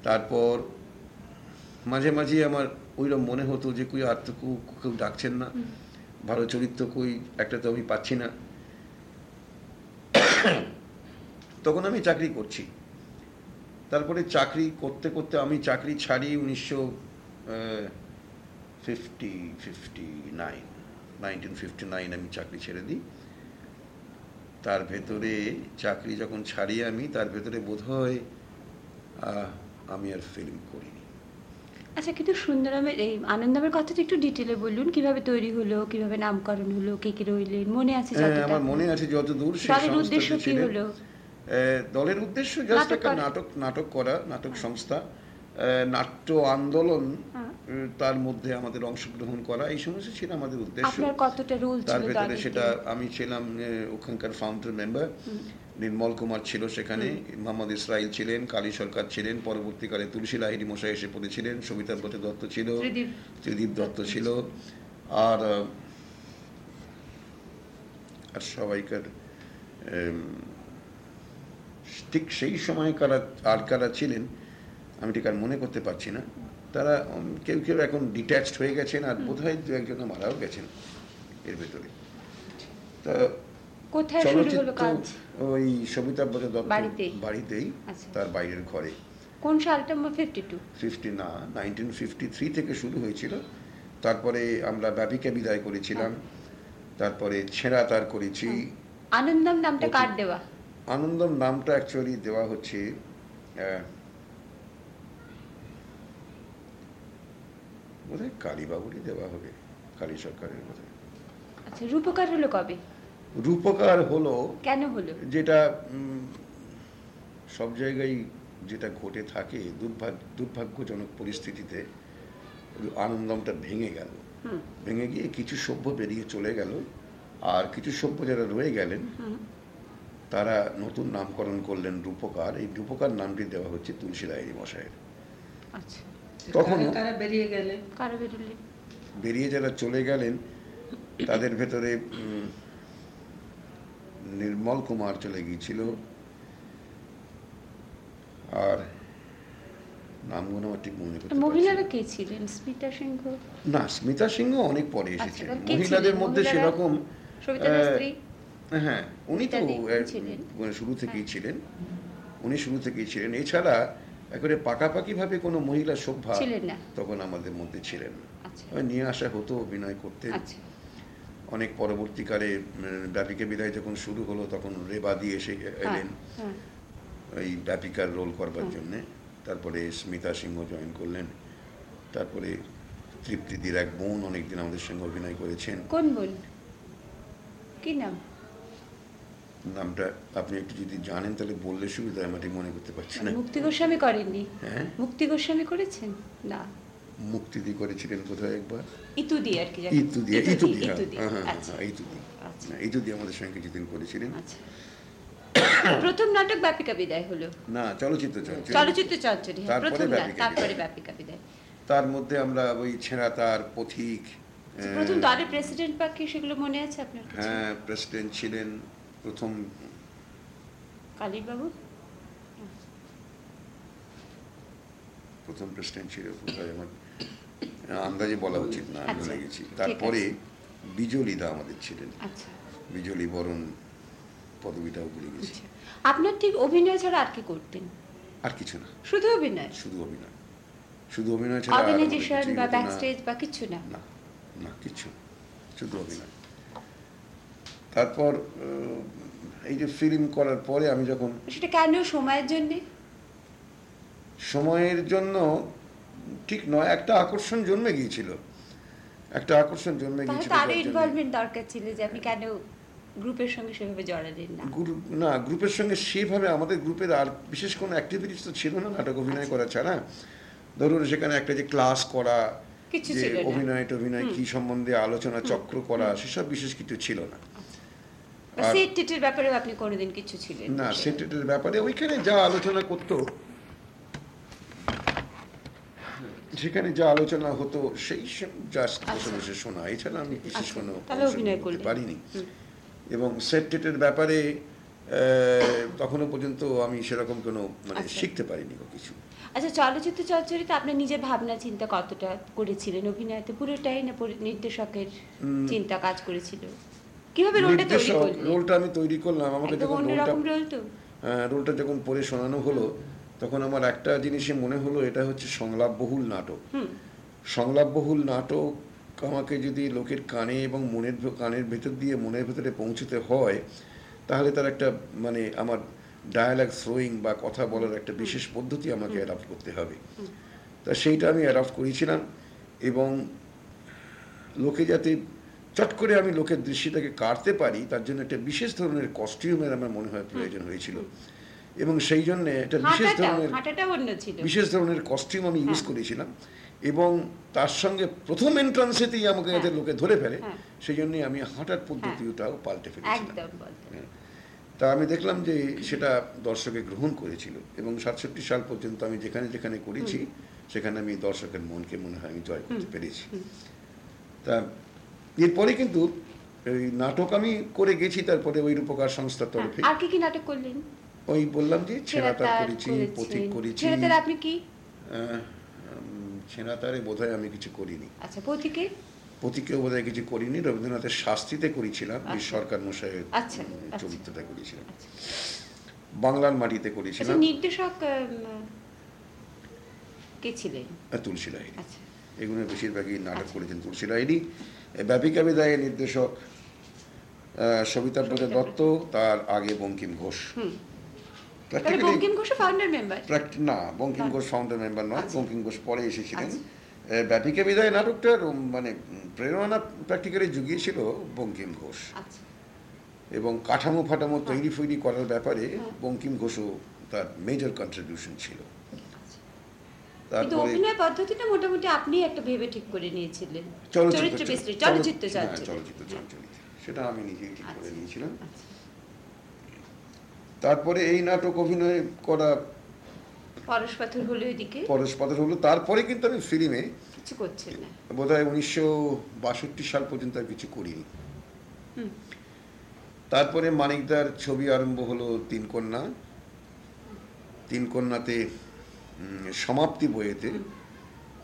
Speaker 2: তারপর মাঝে মাঝে আমার ওইরকম মনে হতো যে কই আর তো কেউ কেউ ডাকছেন না। ভালো চরিত্র কই একটা তো আমি পাচ্ছি না। তখন আমি চাকরি করছি। তারপরে চাকরি করতে করতে আমি চাকরি ছাড়ি উনিশশো fifty fifty nine nineteen fifty nine আমি চাকরি ছেড়ে দিই। তার ভেতরে চাকরি যখন ছাড়ি আমি তার ভেতরে বোধ হয় আমি আর ফিল্ম করিনি।
Speaker 3: আচ্ছা কিন্তু সুন্দরামের এই আনন্দমের কথাটা একটু ডিটেলে বলুন কীভাবে তৈরি হলো কীভাবে নামকরণ হলো কে কে রইলেন মনে আছে
Speaker 2: হ্যাঁ, আমার মনে আছে যত দূর সেই
Speaker 3: দলের উদ্দেশ্য কি হলো?
Speaker 2: দলের উদ্দেশ্য জাস্ট
Speaker 3: নাটক
Speaker 2: একটা নাটক নাটক করা নাটক সংস্থা। নাট্য আন্দোলন তার মধ্যে আমাদের অংশগ্রহণ করা এই সমস্ত ছিল আমাদের উদ্দেশ্য।
Speaker 3: আপনার কতটা রোল
Speaker 2: তার ভেতরে সেটা আমি ছিলাম ওখানকার ফাউন্ডার মেম্বার নির্মল কুমার ছিল সেখানে মোহাম্মদ ইসরাইল ছিলেন কালী সরকার ছিলেন পরবর্তীকালে তুলসী লাহিড়ী মশাই এসে পড়েছিলেন সবিতা ব্রত দত্ত ছিল
Speaker 3: ত্রিদীপ।
Speaker 2: দত্ত ছিল। আর আর সবাইকার ঠিক সেই সময় কারা আর কারা ছিলেন আমি ঠিক আর মনে করতে পারছি না। তারা কেউ কেউ এখন ডিট্যাচড হয়ে গেছেন আর বোধহয় দু একজন মারাও গেছেন এর ভেতরে। তা চলচ্চিত্র
Speaker 3: কাজ?
Speaker 2: ওই সবিতা ব্রত দত্ত
Speaker 3: বাড়িতেই? আচ্ছা।
Speaker 2: তার বাইরের ঘরে।
Speaker 3: কোন সালটা? ফিফটি টু
Speaker 2: ফিফটি না নাইনটিন ফিফটি থ্রি থেকে শুরু হয়েছিল। তারপরে আমরা ব্যাপিকা বিদায় করেছিলাম। তারপরে ছেঁড়া তার করেছি।
Speaker 3: আনন্দম নামটা। কার দেওয়া?
Speaker 2: আনন্দম নামটা অ্যাকচুয়ালি দেওয়া হচ্ছে বোধহয় কালীবাবুরই দেওয়া হবে কালী সরকারের বোধহয়
Speaker 3: আচ্ছা রূপকার হলো কবে?
Speaker 2: রূপকার হলো
Speaker 3: কেন হলো?
Speaker 2: যেটা সব জায়গায় যেটা ঘটে থাকে দুর্ভাগ্য দুর্ভাগ্যজনক পরিস্থিতিতে আনন্দমটা ভেঙে গেল। ভেঙে গিয়ে কিছু সভ্য বেরিয়ে চলে গেল আর কিছু সভ্য যারা রয়ে গেলেন তারা নতুন নামকরণ করলেন রূপকার। এই রূপকার নামটি দেওয়া হচ্ছে তুলসী লাহিড়ী মশাইয়ের।
Speaker 3: আচ্ছা।
Speaker 2: তখনও-
Speaker 1: কারা- বেরিয়ে গেলে?
Speaker 3: কারও বেরোলেন
Speaker 2: বেরিয়ে যারা চলে গেলেন তাদের ভেতরে নির্মল কুমার চলে গিয়েছিল। আর নামগুলো আমার ঠিক মনে করতে
Speaker 3: মহিলারা
Speaker 2: না।
Speaker 3: কে ছিলেন? স্মিতা সিংহ?
Speaker 2: না স্মিতা সিংহ অনেক পরে
Speaker 3: আচ্ছা, কে
Speaker 2: মহিলাদের মধ্যে সেরকম আহ, হ্যাঁ উনি তো। মানে শুরু থেকেই
Speaker 3: হ্যাঁ।
Speaker 2: ছিলেন। উনি শুরু থেকেই ছিলেন। এছাড়া একেবারে পাকাপাকি ভাবে কোনো মহিলা
Speaker 3: সভ্যা
Speaker 2: তখন আমাদের মধ্যে ছিলেন।
Speaker 3: আচ্ছা।
Speaker 2: নিয়ে আসা হতো অভিনয় করতেন
Speaker 3: আচ্ছা।
Speaker 2: অনেক পরবর্তীকালে ব্যাপিকা বিদায় যখন শুরু হলো তখন রেবা দিয়ে এসে এলেন।
Speaker 3: হ্যাঁ।
Speaker 2: এই ব্যাপিকার রোল করবার
Speaker 3: হুম।
Speaker 2: জন্যে। তারপরে স্মিতা সিংহ জয়েন করলেন। তারপরে তৃপ্তিদির এক বোন অনেকদিন আমাদের সঙ্গে অভিনয় করেছেন।
Speaker 3: কোন বোন? কি নাম?
Speaker 2: নামটা আপনি একটু যদি জানেন তাহলে বললে সুবিধা হয়, ঠিক মনে করতে পারছি না।
Speaker 3: মুক্তি গোস্বামী করেননি।
Speaker 2: হ্যাঁ?
Speaker 3: মুক্তি গোস্বামী করেছেন? না।
Speaker 2: মুক্তিদি করেছিলেন কোথায় একবার?
Speaker 3: ইতুদি আর কি
Speaker 2: ইতুদি ইতুদি হ্যাঁ। হ্যাঁ, হ্যাঁ,
Speaker 3: আচ্ছা।
Speaker 2: হ্যাঁ, ইতুদি।
Speaker 3: আচ্ছা।
Speaker 2: ইতুদি আমাদের সঙ্গে কিছুদিন করেছিলেন।
Speaker 3: আচ্ছা। প্রথম নাটক ব্যাপিকা বিদায় হলো।
Speaker 2: না চলচ্চিত্র
Speaker 3: চলচ্চিত্র চঞ্চলী হ্যাঁ, প্রথম তারপরে ব্যাপিকা বিদায়।
Speaker 2: তার মধ্যে আমরা ওই ছেঁড়া তার পথিক
Speaker 3: প্রথম দলের প্রেসিডেন্ট কি সেগুলো মনে আছে আপনার
Speaker 2: হ্যাঁ প্রেসিডেন্ট ছিলেন প্রথম
Speaker 3: কালীর বাবু
Speaker 2: প্রথম প্রেসিডেন্ট ছিল আমার আন্দাজে বলা উচিত না আমি
Speaker 3: আচ্ছা,
Speaker 2: ভুলে গেছি। তারপরে বিজলিদা আমাদের ছিলেন।
Speaker 3: আচ্ছা।
Speaker 2: বিজলি বরণ পদবিটাও ভুলে গেছি।
Speaker 3: আচ্ছা। আপনার ঠিক অভিনয় ছাড়া আর কি করতেন?
Speaker 2: আর কিছু না।
Speaker 3: শুধু অভিনয়?
Speaker 2: শুধু অভিনয়। শুধু অভিনয় ছাড়া
Speaker 3: অর্গানাইজেশন বা
Speaker 2: হতো না।
Speaker 3: ব্যাক স্টেজ বা কিছু না?
Speaker 2: না না কিছু শুধু অভিনয়। তারপর এই যে ফিল্ম করার পরে আমি যখন
Speaker 3: সেটা কেন সময়ের জন্য?
Speaker 2: সময়ের জন্য ঠিক নয় একটা আকর্ষণ জন্মে গিয়েছিল। একটা আকর্ষণ জন্মে গিয়েছিল
Speaker 3: তো আরও
Speaker 2: যার জন্যে-
Speaker 3: ইনভলভমেন্ট দরকার ছিল যে আপনি কেন গ্রুপের সঙ্গে সেভাবে জড়ালেন না?
Speaker 2: গ্রুপ না গ্রুপের সঙ্গে সেভাবে আমাদের গ্রুপের আর বিশেষ কোনো অ্যাক্টিভিটিস তো ছিল না নাটক অভিনয়
Speaker 3: আচ্ছা।
Speaker 2: করা ছাড়া। ধরুন সেখানে একটা যে ক্লাস করা
Speaker 3: কিছু
Speaker 2: যে। অভিনয় টভিনয় কি সম্বন্ধে আলোচনা চক্র করা সেসব বিশেষ কিছু ছিল না।
Speaker 3: সেট টেটের ব্যাপারেও আপনি কোনোদিন কিছু ছিলেন
Speaker 2: না ব্যাপারে ওইখানে যা আলোচনা করতো সেখানে যা আলোচনা হতো সেই জাস্ট বসে
Speaker 3: আচ্ছা।
Speaker 2: বসে শোনা। এছাড়া আমি বিশেষ
Speaker 3: আচ্ছা,
Speaker 2: কোনো
Speaker 3: অভিনয়
Speaker 2: নিতে পারিনি। এবং সেট টেটের ব্যাপারে তখনও পর্যন্ত আমি সেরকম কোনো মানে
Speaker 3: আচ্ছা।
Speaker 2: শিখতে পারিনি কোনো কিছু।
Speaker 3: আচ্ছা চলচ্চিত্র চর্চরিতে আপনার নিজের ভাবনা চিন্তা কতটা করেছিলেন? অভিনয়তে পুরোটাই না নির্দেশকের চিন্তা কাজ করেছিল? কীভাবে রোলটা তৈরি করলেন
Speaker 2: রোলটা আমি তৈরি করলাম। আমাকে যখন রোলটা আহ, রোলটা যখন পড়ে শোনানো হলো তখন আমার একটা জিনিসে মনে হলো এটা হচ্ছে সংলাপবহুল নাটক। সংলাপবহুল নাটক আমাকে যদি লোকের কানে এবং মনের কানের ভেতর দিয়ে মনের ভেতরে পৌঁছতে হয় তাহলে তার একটা মানে আমার ডায়ালগ থ্রোয়িং বা কথা বলার একটা বিশেষ পদ্ধতি আমাকে অ্যাডাপ্ট করতে হবে। তা সেইটা আমি অ্যাডাপ্ট করেছিলাম এবং লোকে যাতে চট করে আমি লোকের দৃষ্টিটাকে কাটতে পারি তার জন্য একটা বিশেষ ধরনের কস্টিউমের আমার মনে হয় প্রয়োজন হয়েছিল। এবং সেই জন্য একটা বিশেষ ধরনের বিশেষ ধরনের কস্টিউম আমি ইউজ
Speaker 3: হ্যাঁ।
Speaker 2: করেছিলাম। এবং তার সঙ্গে প্রথম এন্ট্রান্সেতেই আমাকে যাতে
Speaker 3: হ্যাঁ।
Speaker 2: লোকে ধরে ফেলে।
Speaker 3: হ্যাঁ।
Speaker 2: সেই জন্যই আমি হাঁটার পদ্ধতিটাও পাল্টে ফেলেছিলাম। তা আমি দেখলাম যে সেটা দর্শকে গ্রহণ করেছিল এবং সাতষট্টি সাল পর্যন্ত আমি যেখানে যেখানে করেছি সেখানে আমি দর্শকের মনকে মনে হয় আমি জয় করতে পেরেছি। তা এরপরে কিন্তু এই নাটক আমি করে গেছি তারপরে ওই রূপকার সংস্থার তরফে।
Speaker 3: আর কি কি নাটক করলেন?
Speaker 2: ওই বললাম যে ছেঁড়াতার করেছি। পথিক করেছি।
Speaker 3: ছেঁড়াতার আপনি কি?
Speaker 2: ছেঁড়াতারে বোধহয় আমি কিছু করিনি।
Speaker 3: আচ্ছা পথিকে?
Speaker 2: পথিকেও বোধহয় কিছু করিনি রবীন্দ্রনাথের শাস্তিতে করেছিলাম এই
Speaker 3: আচ্ছা।
Speaker 2: সরকার মশাইয়ের
Speaker 3: আচ্ছা, আচ্ছা।
Speaker 2: চরিত্রটা করেছিলাম। বাংলার মাটিতে করেছিলাম।
Speaker 3: নির্দেশক কে ছিলেন?
Speaker 2: তুলসী লাহিড়ী এগুলো বেশিরভাগই নাটক। করেছেন তুলসী লাহিড়ী ব্যাপিকা বিদায়ের নির্দেশক সবিতা সবিতাব্রত দত্ত তার আগে বঙ্কিম ঘোষ
Speaker 3: হুম তাহলে
Speaker 2: Practically-
Speaker 3: Bankim Ghosh founder
Speaker 2: member না বঙ্কিম ঘোষ ফাউন্ডার মেম্বার নয়
Speaker 3: আচ্ছা।
Speaker 2: বঙ্কিম ঘোষ পরে এসেছিলেন
Speaker 3: আচ্ছা।
Speaker 2: ব্যাপিকা বিদায় নাটকটার মানে প্রেরণা প্র্যাকটিক্যালি জুগিয়েছিল বঙ্কিম ঘোষ
Speaker 3: আচ্ছা
Speaker 2: এবং কাঠামো ফাটামো
Speaker 3: হ্যাঁ।
Speaker 2: তৈরি ফৈরি করার ব্যাপারে
Speaker 3: হ্যাঁ।
Speaker 2: বঙ্কিম ঘোষও তার মেজর কন্ট্রিবিউশন ছিল।
Speaker 3: কিন্তু
Speaker 2: তারপরে
Speaker 3: অভিনয় পদ্ধতিটা মোটামুটি আপনি একটা ভেবে ঠিক করে নিয়েছিলেন।
Speaker 2: চলচ্চিত্র
Speaker 3: বিশ্লেষণ চলচ্চিত্র চলচ্চিত্র
Speaker 2: চলচ্চিত্র। চলচ্চিত্র সেটা আমি নিজেই ঠিক করে। নিয়েছিলাম। তারপরে এই নাটক অভিনয় করা
Speaker 3: পরশ পাথর হলো এদিকে?
Speaker 2: পরস্পর হলো। তারপরে কিন্তু আমি ফিল্মে
Speaker 3: কিছু করছেন না।
Speaker 2: বোধ হয় উনিশশো বাষট্টি সাল পর্যন্ত আর কিছু করিনি। তারপরে মানিকদার ছবি আরম্ভ হলো তিন কন্যা। তিন কন্যাতে সমাপ্তি বইয়েতে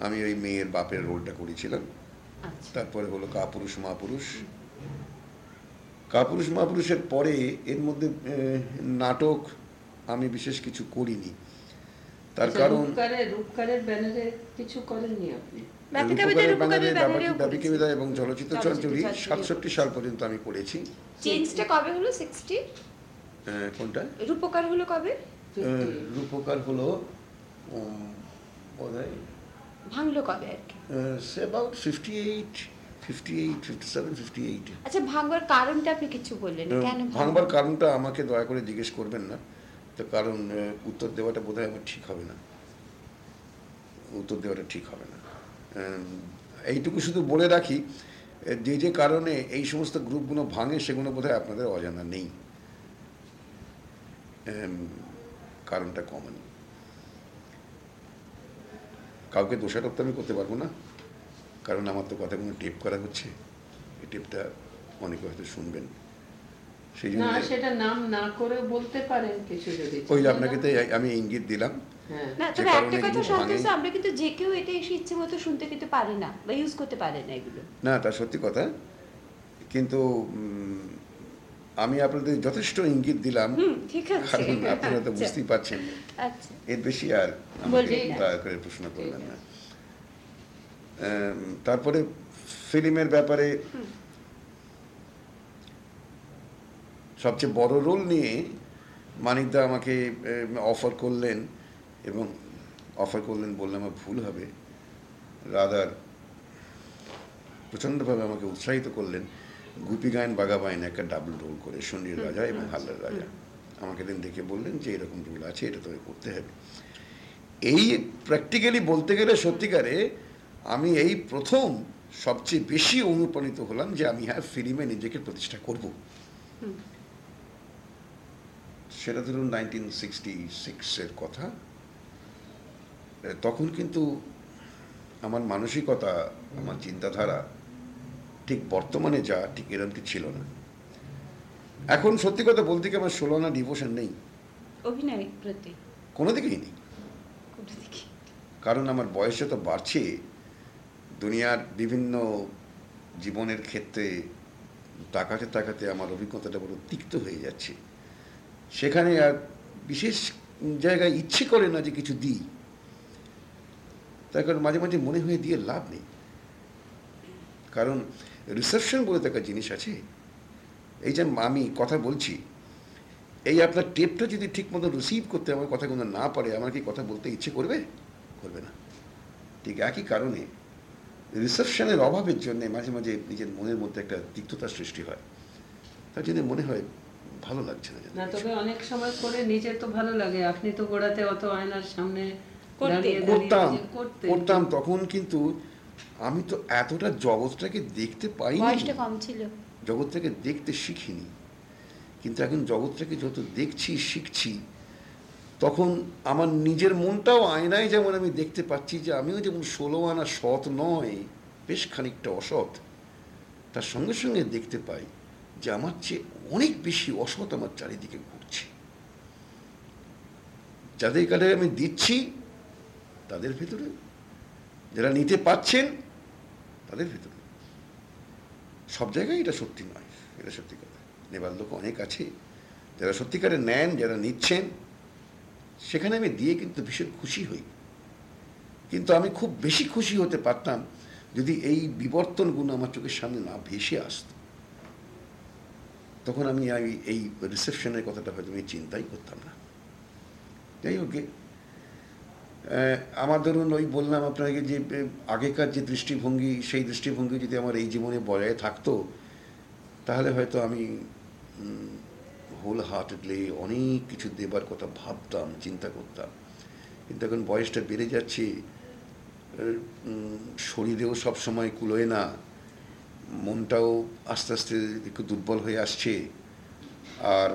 Speaker 2: আমি ওই মেয়ের বাপের রোলটা করেছিলাম।
Speaker 3: আচ্ছা।
Speaker 2: তারপরে হলো কাপুরুষ মহাপুরুষ। কাপুরুষ মহাপুরুষের পরে এর মধ্যে নাটক আমি বিশেষ কিছু করিনি। তার
Speaker 1: আচ্ছা,
Speaker 2: কারণ
Speaker 1: কিছু করেননি আপনি?
Speaker 2: এবং চলচ্চিত্র চঞ্চলী। সাতষট্টি সাল পর্যন্ত আমি করেছি।
Speaker 3: চেঞ্জটা কবে হলো? সিক্সটি
Speaker 2: কোনটা?
Speaker 3: রূপকার হলো কবে?
Speaker 2: রূপকার হলো বোধহয়।
Speaker 3: ভাঙলো কবে আর কি?
Speaker 2: সে about fifty eight fifty eight fifty seven fifty eight
Speaker 3: আচ্ছা ভাঙবার কারণটা আপনি কিছু বললেন কেন
Speaker 2: ভাঙবার কারণটা আমাকে দয়া করে জিজ্ঞেস করবেন না। তো কারণ উত্তর দেওয়াটা বোধহয় আমার ঠিক হবে না। উত্তর দেওয়াটা ঠিক হবে না। এইটুকু শুধু বলে রাখি যে যে কারণে এই সমস্ত গ্রুপগুলো ভাঙে সেগুলো বোধহয় আপনাদের অজানা নেই। কারণটা কমন কাউকে দোষারোপ তো আমি করতে পারব না কারণ আমার তো কথাগুলো টেপ করা হচ্ছে। এই টেপটা অনেকে হয়তো শুনবেন। সেই জন্য
Speaker 1: সেটা নাম না করে বলতে পারেন কিছু যদি।
Speaker 2: ওই আপনাকে তো আমি ইঙ্গিত দিলাম
Speaker 1: হ্যাঁ।
Speaker 3: না তবে একটা কথা
Speaker 2: এগুলো
Speaker 3: আমরা কিন্তু যে কেউ এটা এসে ইচ্ছে মতো শুনতে কিন্তু পারে না বা ইউজ করতে পারে না এগুলো।
Speaker 2: না তা সত্যি কথা। কিন্তু আমি আপনাদের যথেষ্ট ইঙ্গিত দিলাম। কারণ আপনারা তো
Speaker 3: আচ্ছা,
Speaker 2: বুঝতেই পারছেন
Speaker 3: আচ্ছা।
Speaker 2: এর বেশি আর। দয়া করে প্রশ্ন করবেন না। তারপরে ফিল্মের ব্যাপারে সবচেয়ে বড় রোল নিয়ে মানিকদা আমাকে অফার করলেন এবং অফার করলেন বললে আমার ভুল হবে। রাদার প্রচণ্ডভাবে আমাকে উৎসাহিত করলেন। গুপি গায়ন বাগাবাইন একটা ডাবল রোল করে শনির রাজা এবং হাল্লার রাজা। আমাকে দিন দেখে বললেন যে এরকম রোল আছে এটা তোকে করতে হবে। এই প্র্যাকটিক্যালি বলতে গেলে সত্যিকারে আমি এই প্রথম সবচেয়ে বেশি অনুপ্রাণিত হলাম যে আমি হ্যাঁ ফিল্মে নিজেকে প্রতিষ্ঠা করব। সেটা ধরুন নাইনটিন সিক্সটি সিক্সের কথা। তখন কিন্তু আমার মানসিকতা আমার চিন্তাধারা ঠিক বর্তমানে যা ঠিক এরকমটি ছিল না। এখন সত্যি কথা বলতে কি আমার ষোলো আনা ডিভোশন নেই?
Speaker 3: অভিনয় প্রতি।
Speaker 2: কোনো দিকেই নেই। কারণ আমার বয়স তো বাড়ছে দুনিয়ার বিভিন্ন জীবনের ক্ষেত্রে তাকাতে তাকাতে আমার অভিজ্ঞতাটা বড় তিক্ত হয়ে যাচ্ছে। সেখানে আর বিশেষ জায়গায় ইচ্ছে করে না যে কিছু দিই। তার কারণ মাঝে মাঝে মনে হয়ে দিয়ে লাভ নেই। কারণ রিসেপশন বলে তো একটা জিনিস আছে। এই যে আমি কথা বলছি এই আপনার টেপটা যদি ঠিক মতো রিসিভ করতে আমার কথাগুলো না পারে আমার কি কথা বলতে ইচ্ছে করবে? করবে না। ঠিক একই কারণে রিসেপশনের অভাবের জন্য মাঝে মাঝে নিজের মনের মধ্যে একটা তিক্ততার সৃষ্টি হয়। তার জন্য মনে হয় ভালো লাগছে না
Speaker 1: না তবে অনেক সময় করে নিজের তো ভালো লাগে। আপনি তো গোড়াতে অত আয়নার সামনে
Speaker 2: করতাম। করতাম তখন কিন্তু আমি তো এতটা জগৎটাকে দেখতে পাইনি।
Speaker 3: বয়সটা কম ছিল।
Speaker 2: জগৎটাকে দেখতে শিখিনি। কিন্তু এখন জগৎটাকে যত দেখছি শিখছি তখন আমার নিজের মনটাও আয়নায় যেমন আমি দেখতে পাচ্ছি যে আমিও যেমন ষোলো আনা সৎ নয় বেশ খানিকটা অসৎ তার সঙ্গে সঙ্গে দেখতে পাই যে আমার চেয়ে অনেক বেশি অসৎ আমার চারিদিকে ঘুরছে। যাদের কাছে আমি দিচ্ছি তাদের ভেতরে যারা নিতে পাচ্ছেন তাদের ভেতরে। সব জায়গায় এটা সত্যি নয়, এটা সত্যি কথা। নেবার লোক অনেক আছে, যারা সত্যিকারে নেন, যারা নিচ্ছেন, সেখানে আমি দিয়ে কিন্তু ভীষণ খুশি হই। কিন্তু আমি খুব বেশি খুশি হতে পারতাম যদি এই বিবর্তনগুলো আমার চোখের সামনে না ভেসে আসতো। তখন আমি এই- রিসেপশনের কথাটা হয়তো আমি চিন্তাই করতাম না। যাই হোক আমার ধরুন ওই বললাম আপনাকে যে আগেকার যে দৃষ্টিভঙ্গি, সেই দৃষ্টিভঙ্গি যদি আমার এই জীবনে বজায় থাকতো, তাহলে হয়তো আমি হোল হার্টেডলি অনেক কিছু দেবার কথা ভাবতাম, চিন্তা করতাম। কিন্তু এখন বয়সটা বেড়ে যাচ্ছে শরীরেও সবসময় কুলোয় না, মনটাও আস্তে আস্তে একটু দুর্বল হয়ে আসছে, আর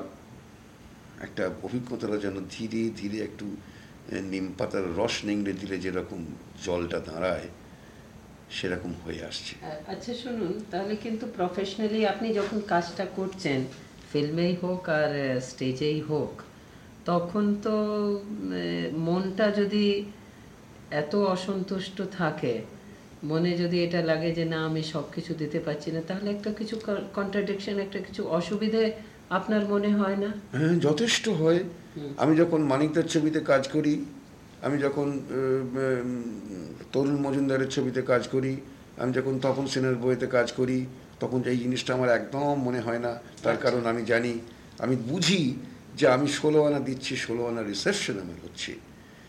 Speaker 2: একটা অভিজ্ঞতাটা যেন ধীরে ধীরে একটু নিম পাতার রস নিংড়ে দিলে যেরকম জলটা দাঁড়ায়, সেরকম হয়ে আসছে।
Speaker 1: আচ্ছা শুনুন, তাহলে কিন্তু প্রফেশনালি আপনি যখন কাজটা করছেন ফিল্মেই হোক আর স্টেজেই হোক, তখন তো মনটা যদি এত অসন্তুষ্ট থাকে, মনে যদি এটা লাগে যে না, আমি সব কিছু দিতে পারছি না, তাহলে একটা কিছু কন্ট্রাডিকশন একটা কিছু অসুবিধে আপনার মনে হয় না?
Speaker 2: হ্যাঁ যথেষ্ট হয়। আমি যখন মানিকদার ছবিতে কাজ করি আমি যখন তরুণ মজুমদারের ছবিতে কাজ করি আমি যখন তপন সেনের বইতে কাজ করি তখন এই জিনিসটা আমার একদম মনে হয় না। তার কারণ আমি জানি আমি বুঝি যে আমি ষোলো আনা দিচ্ছি ষোলো আনা রিসেপশন আমার হচ্ছে।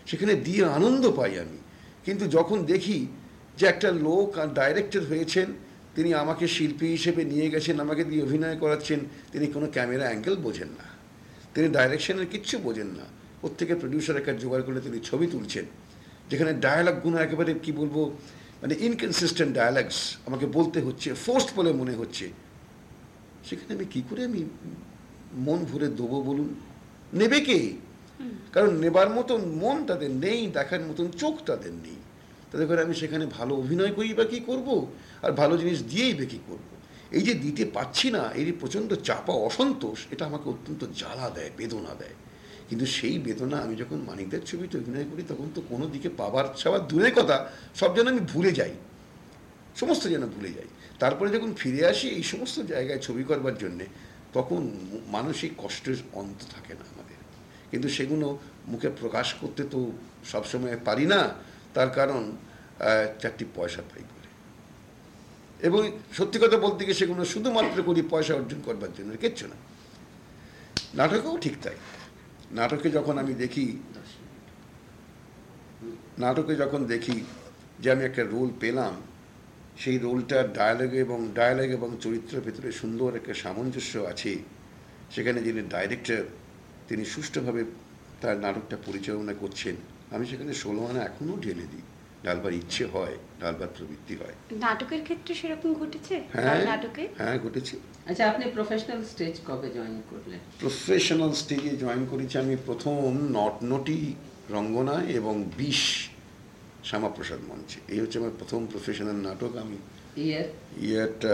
Speaker 2: সেখানে দিয়ে আনন্দ পাই আমি। কিন্তু যখন দেখি যে একটা লোক ডাইরেক্টর হয়েছেন তিনি আমাকে শিল্পী হিসেবে নিয়ে গেছেন আমাকে দিয়ে অভিনয় করাচ্ছেন। তিনি কোনো ক্যামেরা অ্যাঙ্গেল বোঝেন না। তিনি ডাইরেকশনের কিচ্ছু বোঝেন না। ওর থেকে প্রডিউসার একটা জোগাড় করে তিনি ছবি তুলছেন। যেখানে ডায়ালগগুলো একেবারে কি বলব মানে ইনকনসিস্টেন্ট ডায়ালগস আমাকে বলতে হচ্ছে ফোর্স বলে মনে হচ্ছে। সেখানে আমি কি করে আমি মন ভরে দেবো বলুন? নেবে কে? কারণ নেবার মতন মন তাদের নেই দেখার মতন চোখ তাদের নেই। তাদের করে আমি সেখানে ভালো অভিনয় করি বা কী করব? আর ভালো জিনিস দিয়েই বা কী করব? এই যে দিতে পাচ্ছি না, এই যে প্রচণ্ড চাপা, অসন্তোষ, এটা আমাকে অত্যন্ত জ্বালা দেয়, বেদনা দেয়। কিন্তু সেই বেদনা আমি যখন মানিকদের ছবিতে অভিনয় করি, তখন তো কোনো দিকে পাবার, ছাওয়ার দূরের কথা, সব যেন আমি ভুলে যাই। সমস্ত যেন ভুলে যাই। তারপরে যখন ফিরে আসি, এই সমস্ত জায়গায় ছবি করবার জন্যে, তখন মানসিক কষ্টের অন্ত থাকে না আমাদের। কিন্তু সেগুলো মুখে প্রকাশ করতে তো সবসময় পারি না। তার কারণ চারটি পয়সা পাই বলে এবং সত্যি কথা বলতে গিয়ে সেগুলো শুধুমাত্র করি পয়সা অর্জন করবার জন্য, কিচ্ছু না। নাটকেও ঠিক তাই। নাটকে যখন আমি দেখি, নাটকে যখন দেখি যে আমি একটা রোল পেলাম, সেই রোলটার ডায়ালগে এবং ডায়ালগ এবং চরিত্রের ভেতরে সুন্দর একটা সামঞ্জস্য আছে। সেখানে যিনি ডাইরেক্টর তিনি সুষ্ঠুভাবে তার নাটকটা পরিচালনা করছেন। আমি সেখানে ষোলো আনা এখনও ঢেলে দিই। ডালবার ইচ্ছে হয় ডালবার প্রবৃত্তি হয়।
Speaker 3: নাটকের ক্ষেত্রে সেরকম ঘটেছে?
Speaker 2: হ্যাঁ
Speaker 3: নাটকে?
Speaker 2: হ্যাঁ ঘটেছে।
Speaker 1: আচ্ছা আপনি প্রফেশনাল স্টেজ কবে জয়েন করলেন?
Speaker 2: প্রফেশনাল স্টেজে জয়েন করেছি আমি প্রথম নটনটি রঙ্গনায় এবং বিষ শ্যামাপ্রসাদ মঞ্চে। এই হচ্ছে আমার প্রথম প্রফেশনাল নাটক আমি।
Speaker 1: Year
Speaker 2: ইয়ারটা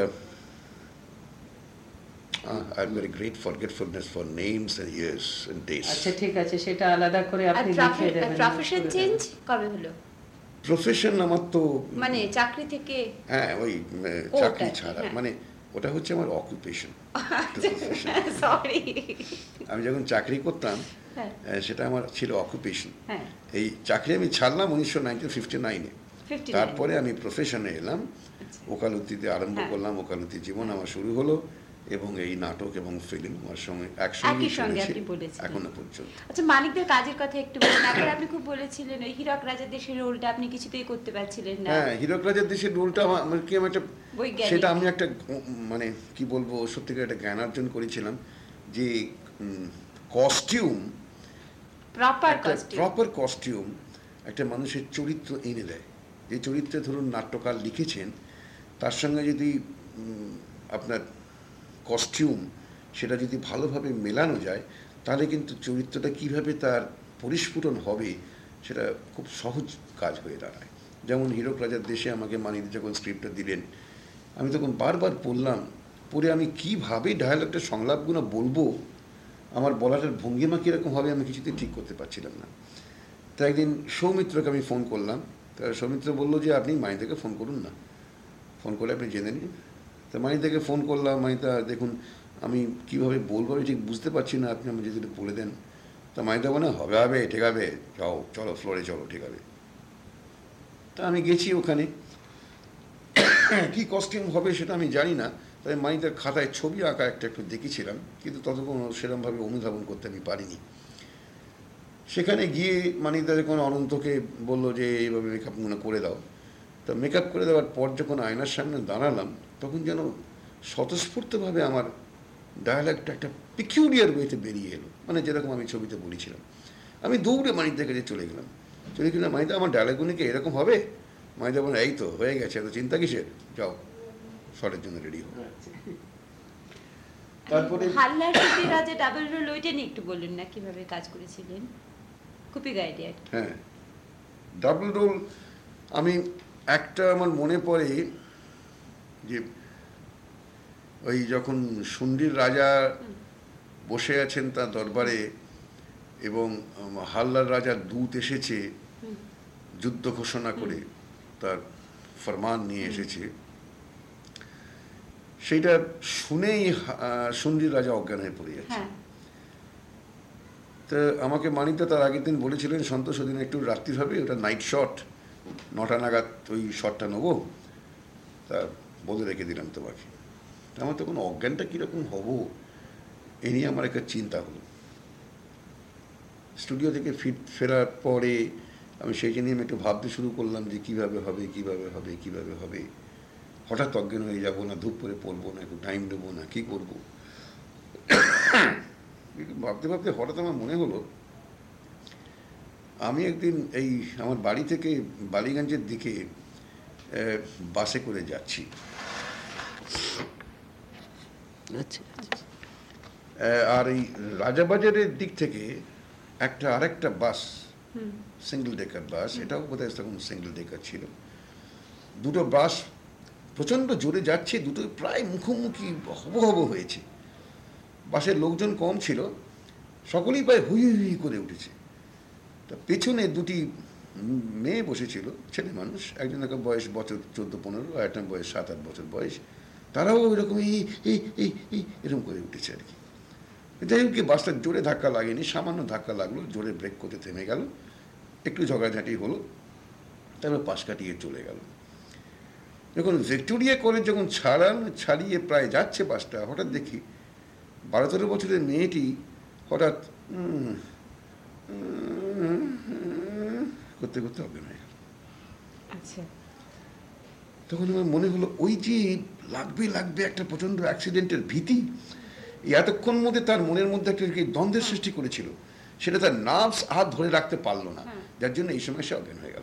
Speaker 2: I am very great forgetfulness for names and years and days
Speaker 1: আচ্ছা ঠিক আছে সেটা আলাদা করে আপনি লিখে দেবেন
Speaker 3: প্রফেশন চেঞ্জ কবে হলো?
Speaker 2: প্রফেশন আমার তো
Speaker 3: মানে চাকরি থেকে
Speaker 2: হ্যাঁ ওই চাকরি ছাড়া।
Speaker 3: হ্যাঁ।
Speaker 2: মানে ওটা হচ্ছে আমার অকুপেশন
Speaker 3: সরি
Speaker 2: আমি যখন চাকরি করতাম
Speaker 3: হ্যাঁ।
Speaker 2: আহ, সেটা আমার ছিল অকুপেশন
Speaker 3: হ্যাঁ।
Speaker 2: এই চাকরি আমি ছাড়লাম উনিশশো নাইনটিন ফিফটি নাইনে
Speaker 3: 59
Speaker 2: তারপরে আমি প্রফেশনে এলাম।
Speaker 3: আচ্ছা।
Speaker 2: ওকালতিতে আরম্ভ। করলাম ওকালতি জীবন আমার শুরু হলো। এবং এই নাটক এবং ফিল্ম আমার সঙ্গে একসঙ্গে
Speaker 3: একই সঙ্গে আপনি বলেছিলেন।
Speaker 2: এখনও পর্যন্ত।
Speaker 3: আচ্ছা মানিকদের কাজের কথা একটু বলুন। আগে আপনি খুব বলেছিলেন ওই হীরক রাজা দেশের রোলটা আপনি কিছুতেই করতে পারছিলেন না।
Speaker 2: হ্যাঁ হীরক রাজার দেশের রোলটা আমার আমার কি আমি একটা সেটা আমি একটা মানে কি বলব সত্যিকার একটা জ্ঞান অর্জন করেছিলাম যে
Speaker 3: costume
Speaker 2: proper
Speaker 3: costume
Speaker 2: proper costume একটা মানুষের চরিত্র এনে দেয়। যে চরিত্রে ধরুন নাট্যকার লিখেছেন তার সঙ্গে যদি আপনার কস্টিউম সেটা যদি ভালোভাবে মেলানো যায়, তাহলে কিন্তু চরিত্রটা কীভাবে তার পরিস্ফুটন হবে সেটা খুব সহজ কাজ হয়ে দাঁড়ায়। যেমন হীরক রাজার দেশে আমাকে মানিয়ে যখন স্ক্রিপ্টটা দিলেন, আমি তখন বারবার পড়লাম পড়ে আমি কীভাবে ডায়ালগটা সংলাপগুলো বলব? আমার বলাটার ভঙ্গিমা কীরকম হবে আমি কিছুতেই ঠিক করতে পারছিলাম না। তো একদিন সৌমিত্রকে আমি ফোন করলাম তা সৌমিত্র বলল যে, আপনি মাইদাকে ফোন করুন না। ফোন করে আপনি জেনে নিন। তা মাইদাকে ফোন করলাম মাইদা দেখুন, আমি কীভাবে বলব আমি ঠিক বুঝতে পারছি না, আপনি আমাকে যদি বলে দেন। তা মাইদা বলে, হবে হবে, ঠিক হবে, যাও, চলো ফ্লোরে চলো, ঠিক হবে। তা আমি গেছি ওখানে। কি কস্টিউম হবে সেটা আমি জানি না তাই মাইদার খাতায় ছবি আঁকা একটা একটু দেখেছিলাম, কিন্তু ততক্ষণ সেরকমভাবে অনুধাবন করতে আমি পারিনি। সেখানে গিয়ে মানিকদা যখন অনন্তকে বলল যে, এইভাবে মেকআপগুলো করে দাও। তা মেকআপ করে দেওয়ার পর যখন আয়নার সামনে দাঁড়ালাম তখন যেন স্বতঃস্ফূর্তভাবে আমার ডায়ালগটা একটা পিকিউরিয়ার ওয়েতে বেরিয়ে এলো। মানে যেরকম আমি ছবিতে বলেছিলাম। আমি দৌড়ে মানিকদার কাছে চলে গেলাম। চলে গেলাম মানিদা আমার ডায়ালগুলো কি এরকম হবে? মানিদা বলে এই তো হয়ে গেছে এত চিন্তা কিসের? যাও শটের জন্য রেডি হো তারপরে
Speaker 3: হাল্লার সিটি রাজা ডাবল রোল ওইটা নিয়ে একটু বলুন না কীভাবে কাজ করেছিলেন? কুপি গাইডে আর
Speaker 2: হ্যাঁ ডাবল রোল আমি একটা আমার মনে পড়ে যে ওই যখন সুন্ডির রাজা বসে আছেন তার দরবারে এবং হাল্লার রাজার দূত এসেছে যুদ্ধ ঘোষণা করে তার ফরমান নিয়ে এসেছে। সেইটা শুনেই সুন্দির রাজা অজ্ঞান হয়ে পড়ে যাচ্ছে। তো আমাকে মানিকদা তার আগের দিন বলেছিলেন সন্তোষ ওদিন একটু রাত্রির হবে ওটা নাইট শট নটা নাগাদ ওই শটটা নেব। তা বলে রেখে দিলাম তোমাকে। আমার তখন অজ্ঞানটা কীরকম হব এ নিয়ে আমার একটা চিন্তা হলো। স্টুডিও থেকে ফিট ফেরার পরে আমি সেই নিয়ে আমি একটু ভাবতে শুরু করলাম যে কীভাবে হবে কীভাবে হবে কীভাবে হবে। হঠাৎ অজ্ঞান হয়ে যাব না, ধূপ করে পড়ব না, একটু টাইম দেবো না, কী করব? ভাবতে ভাবতে হঠাৎ আমার মনে হলো, আমি একদিন এই আমার বাড়ি থেকে বালিগঞ্জের দিকে বাসে করে যাচ্ছি।
Speaker 1: আচ্ছা
Speaker 2: আহ, আর এই রাজাবাজারের দিক থেকে একটা আরেকটা বাস
Speaker 3: হুম।
Speaker 2: সিঙ্গেল ডেকার বাস এটাও বোধহয় তখন সিঙ্গেল ডেকার ছিল। দুটো বাস প্রচণ্ড জোরে যাচ্ছে দুটো প্রায় মুখোমুখি হব হব হয়েছে। বাসের লোকজন কম ছিল সকলেই প্রায় হুই হুই করে উঠেছে। তা পেছনে দুটি মেয়ে বসেছিল, ছেলে মানুষ, একজন একটা বয়স বছর চোদ্দ পনেরো, আর একটা বয়স সাত আট বছর বয়স। তারাও এরকম এই এই এই এরকম করে উঠেছে আর কি। যাই হোক বাসটা জোরে ধাক্কা লাগেনি, সামান্য ধাক্কা লাগল, জোরে ব্রেক করতে থেমে গেল, একটু ঝগড়াঝাঁটি হলো, তারপর পাশ কাটিয়ে চলে গেল। যখন ভিক্টোরিয়া কলেজ যখন ছাড়ান, ছাড়িয়ে প্রায় যাচ্ছে বাসটা, হঠাৎ দেখি বারো তেরো বছরের মেয়েটি হঠাৎ করতে করতে অজ্ঞান হয়ে গেল তখন আমার মনে হলো ওই যে লাগবে লাগবে একটা প্রচণ্ড অ্যাক্সিডেন্টের ভীতি এতক্ষণ মধ্যে তার মনের মধ্যে একটা দ্বন্দ্বের সৃষ্টি করেছিল সেটা তার নার্ভস হাত ধরে রাখতে পারল না।
Speaker 3: হ্যাঁ।
Speaker 2: যার জন্য এই সময় সে অজ্ঞান হয়ে গেল।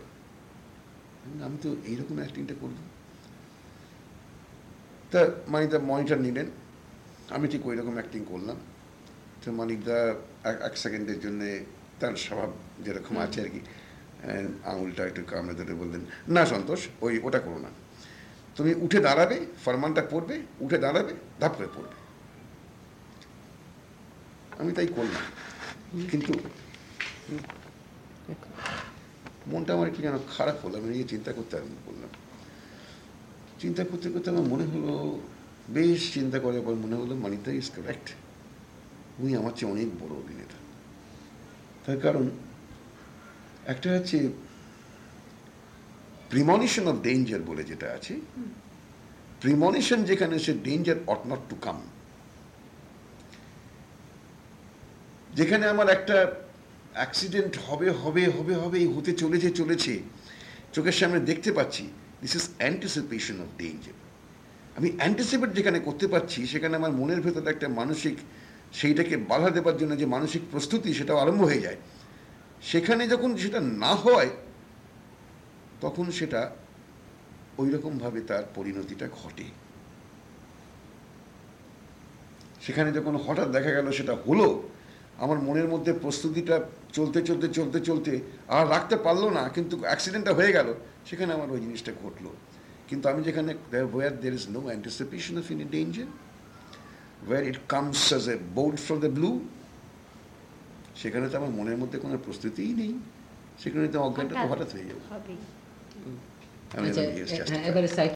Speaker 2: আমি তো এইরকম অ্যাক্টিংটা করব। তা মানিকদা মনিটর নিলেন। আমি ঠিক ওই রকম অ্যাক্টিং করলাম। তো মানিকদা এক এক সেকেন্ডের জন্যে তার স্বভাব যেরকম আছে আর কি। আঙুলটা একটু কামড়ে ধরে বললেন, না সন্তোষ, ওই ওটা করো না। তুমি উঠে দাঁড়াবে, ফরমানটা পড়বে উঠে দাঁড়াবে, ধাপ করে পড়বে আমি তাই করলাম। কিন্তু মনটা আমার একটু যেন খারাপ হলো, আমি নিজে চিন্তা করতে আরম্ভ করলাম। চিন্তা করতে করতে আমার মনে হলো, বেশ চিন্তা করার পর মনে হলো মানিতা ইজ কারেক্ট। উনি আমার চেয়ে অনেক বড় অভিনেতা। তার কারণ একটা হচ্ছে প্রিমনিশন অফ ডেঞ্জার বলে যেটা আছে প্রিমনিশন যেখানে সে danger ought not to come যেখানে আমার একটা অ্যাক্সিডেন্ট হবে হবে হবে হবে হতে চলেছে চলেছে, চোখের সামনে দেখতে পাচ্ছি this is anticipation of danger আমি অ্যান্টিসিপেট যেখানে করতে পারছি, সেখানে আমার মনের ভেতরে একটা মানসিক, সেইটাকে বাধা দেবার জন্য যে মানসিক প্রস্তুতি, সেটাও আরম্ভ হয়ে যায়। সেখানে যখন সেটা না হয়, তখন সেটা ওই রকমভাবে তার পরিণতিটা ঘটে। সেখানে যখন হঠাৎ দেখা গেল সেটা হলো, আমার মনের মধ্যে প্রস্তুতিটা চলতে চলতে চলতে চলতে আর রাখতে পারল না, কিন্তু অ্যাক্সিডেন্টটা হয়ে গেল, সেখানে আমার ওই জিনিসটা ঘটলো। কিন্তু আমি যেখানে where there is no anticipation of in danger where it comes as a bolt from the blue সেখানে তো আমার মনের মধ্যে কোনো প্রস্তুতিই নেই। সেখানে তো অজ্ঞানটা তো হঠাৎ হয়ে যাবে।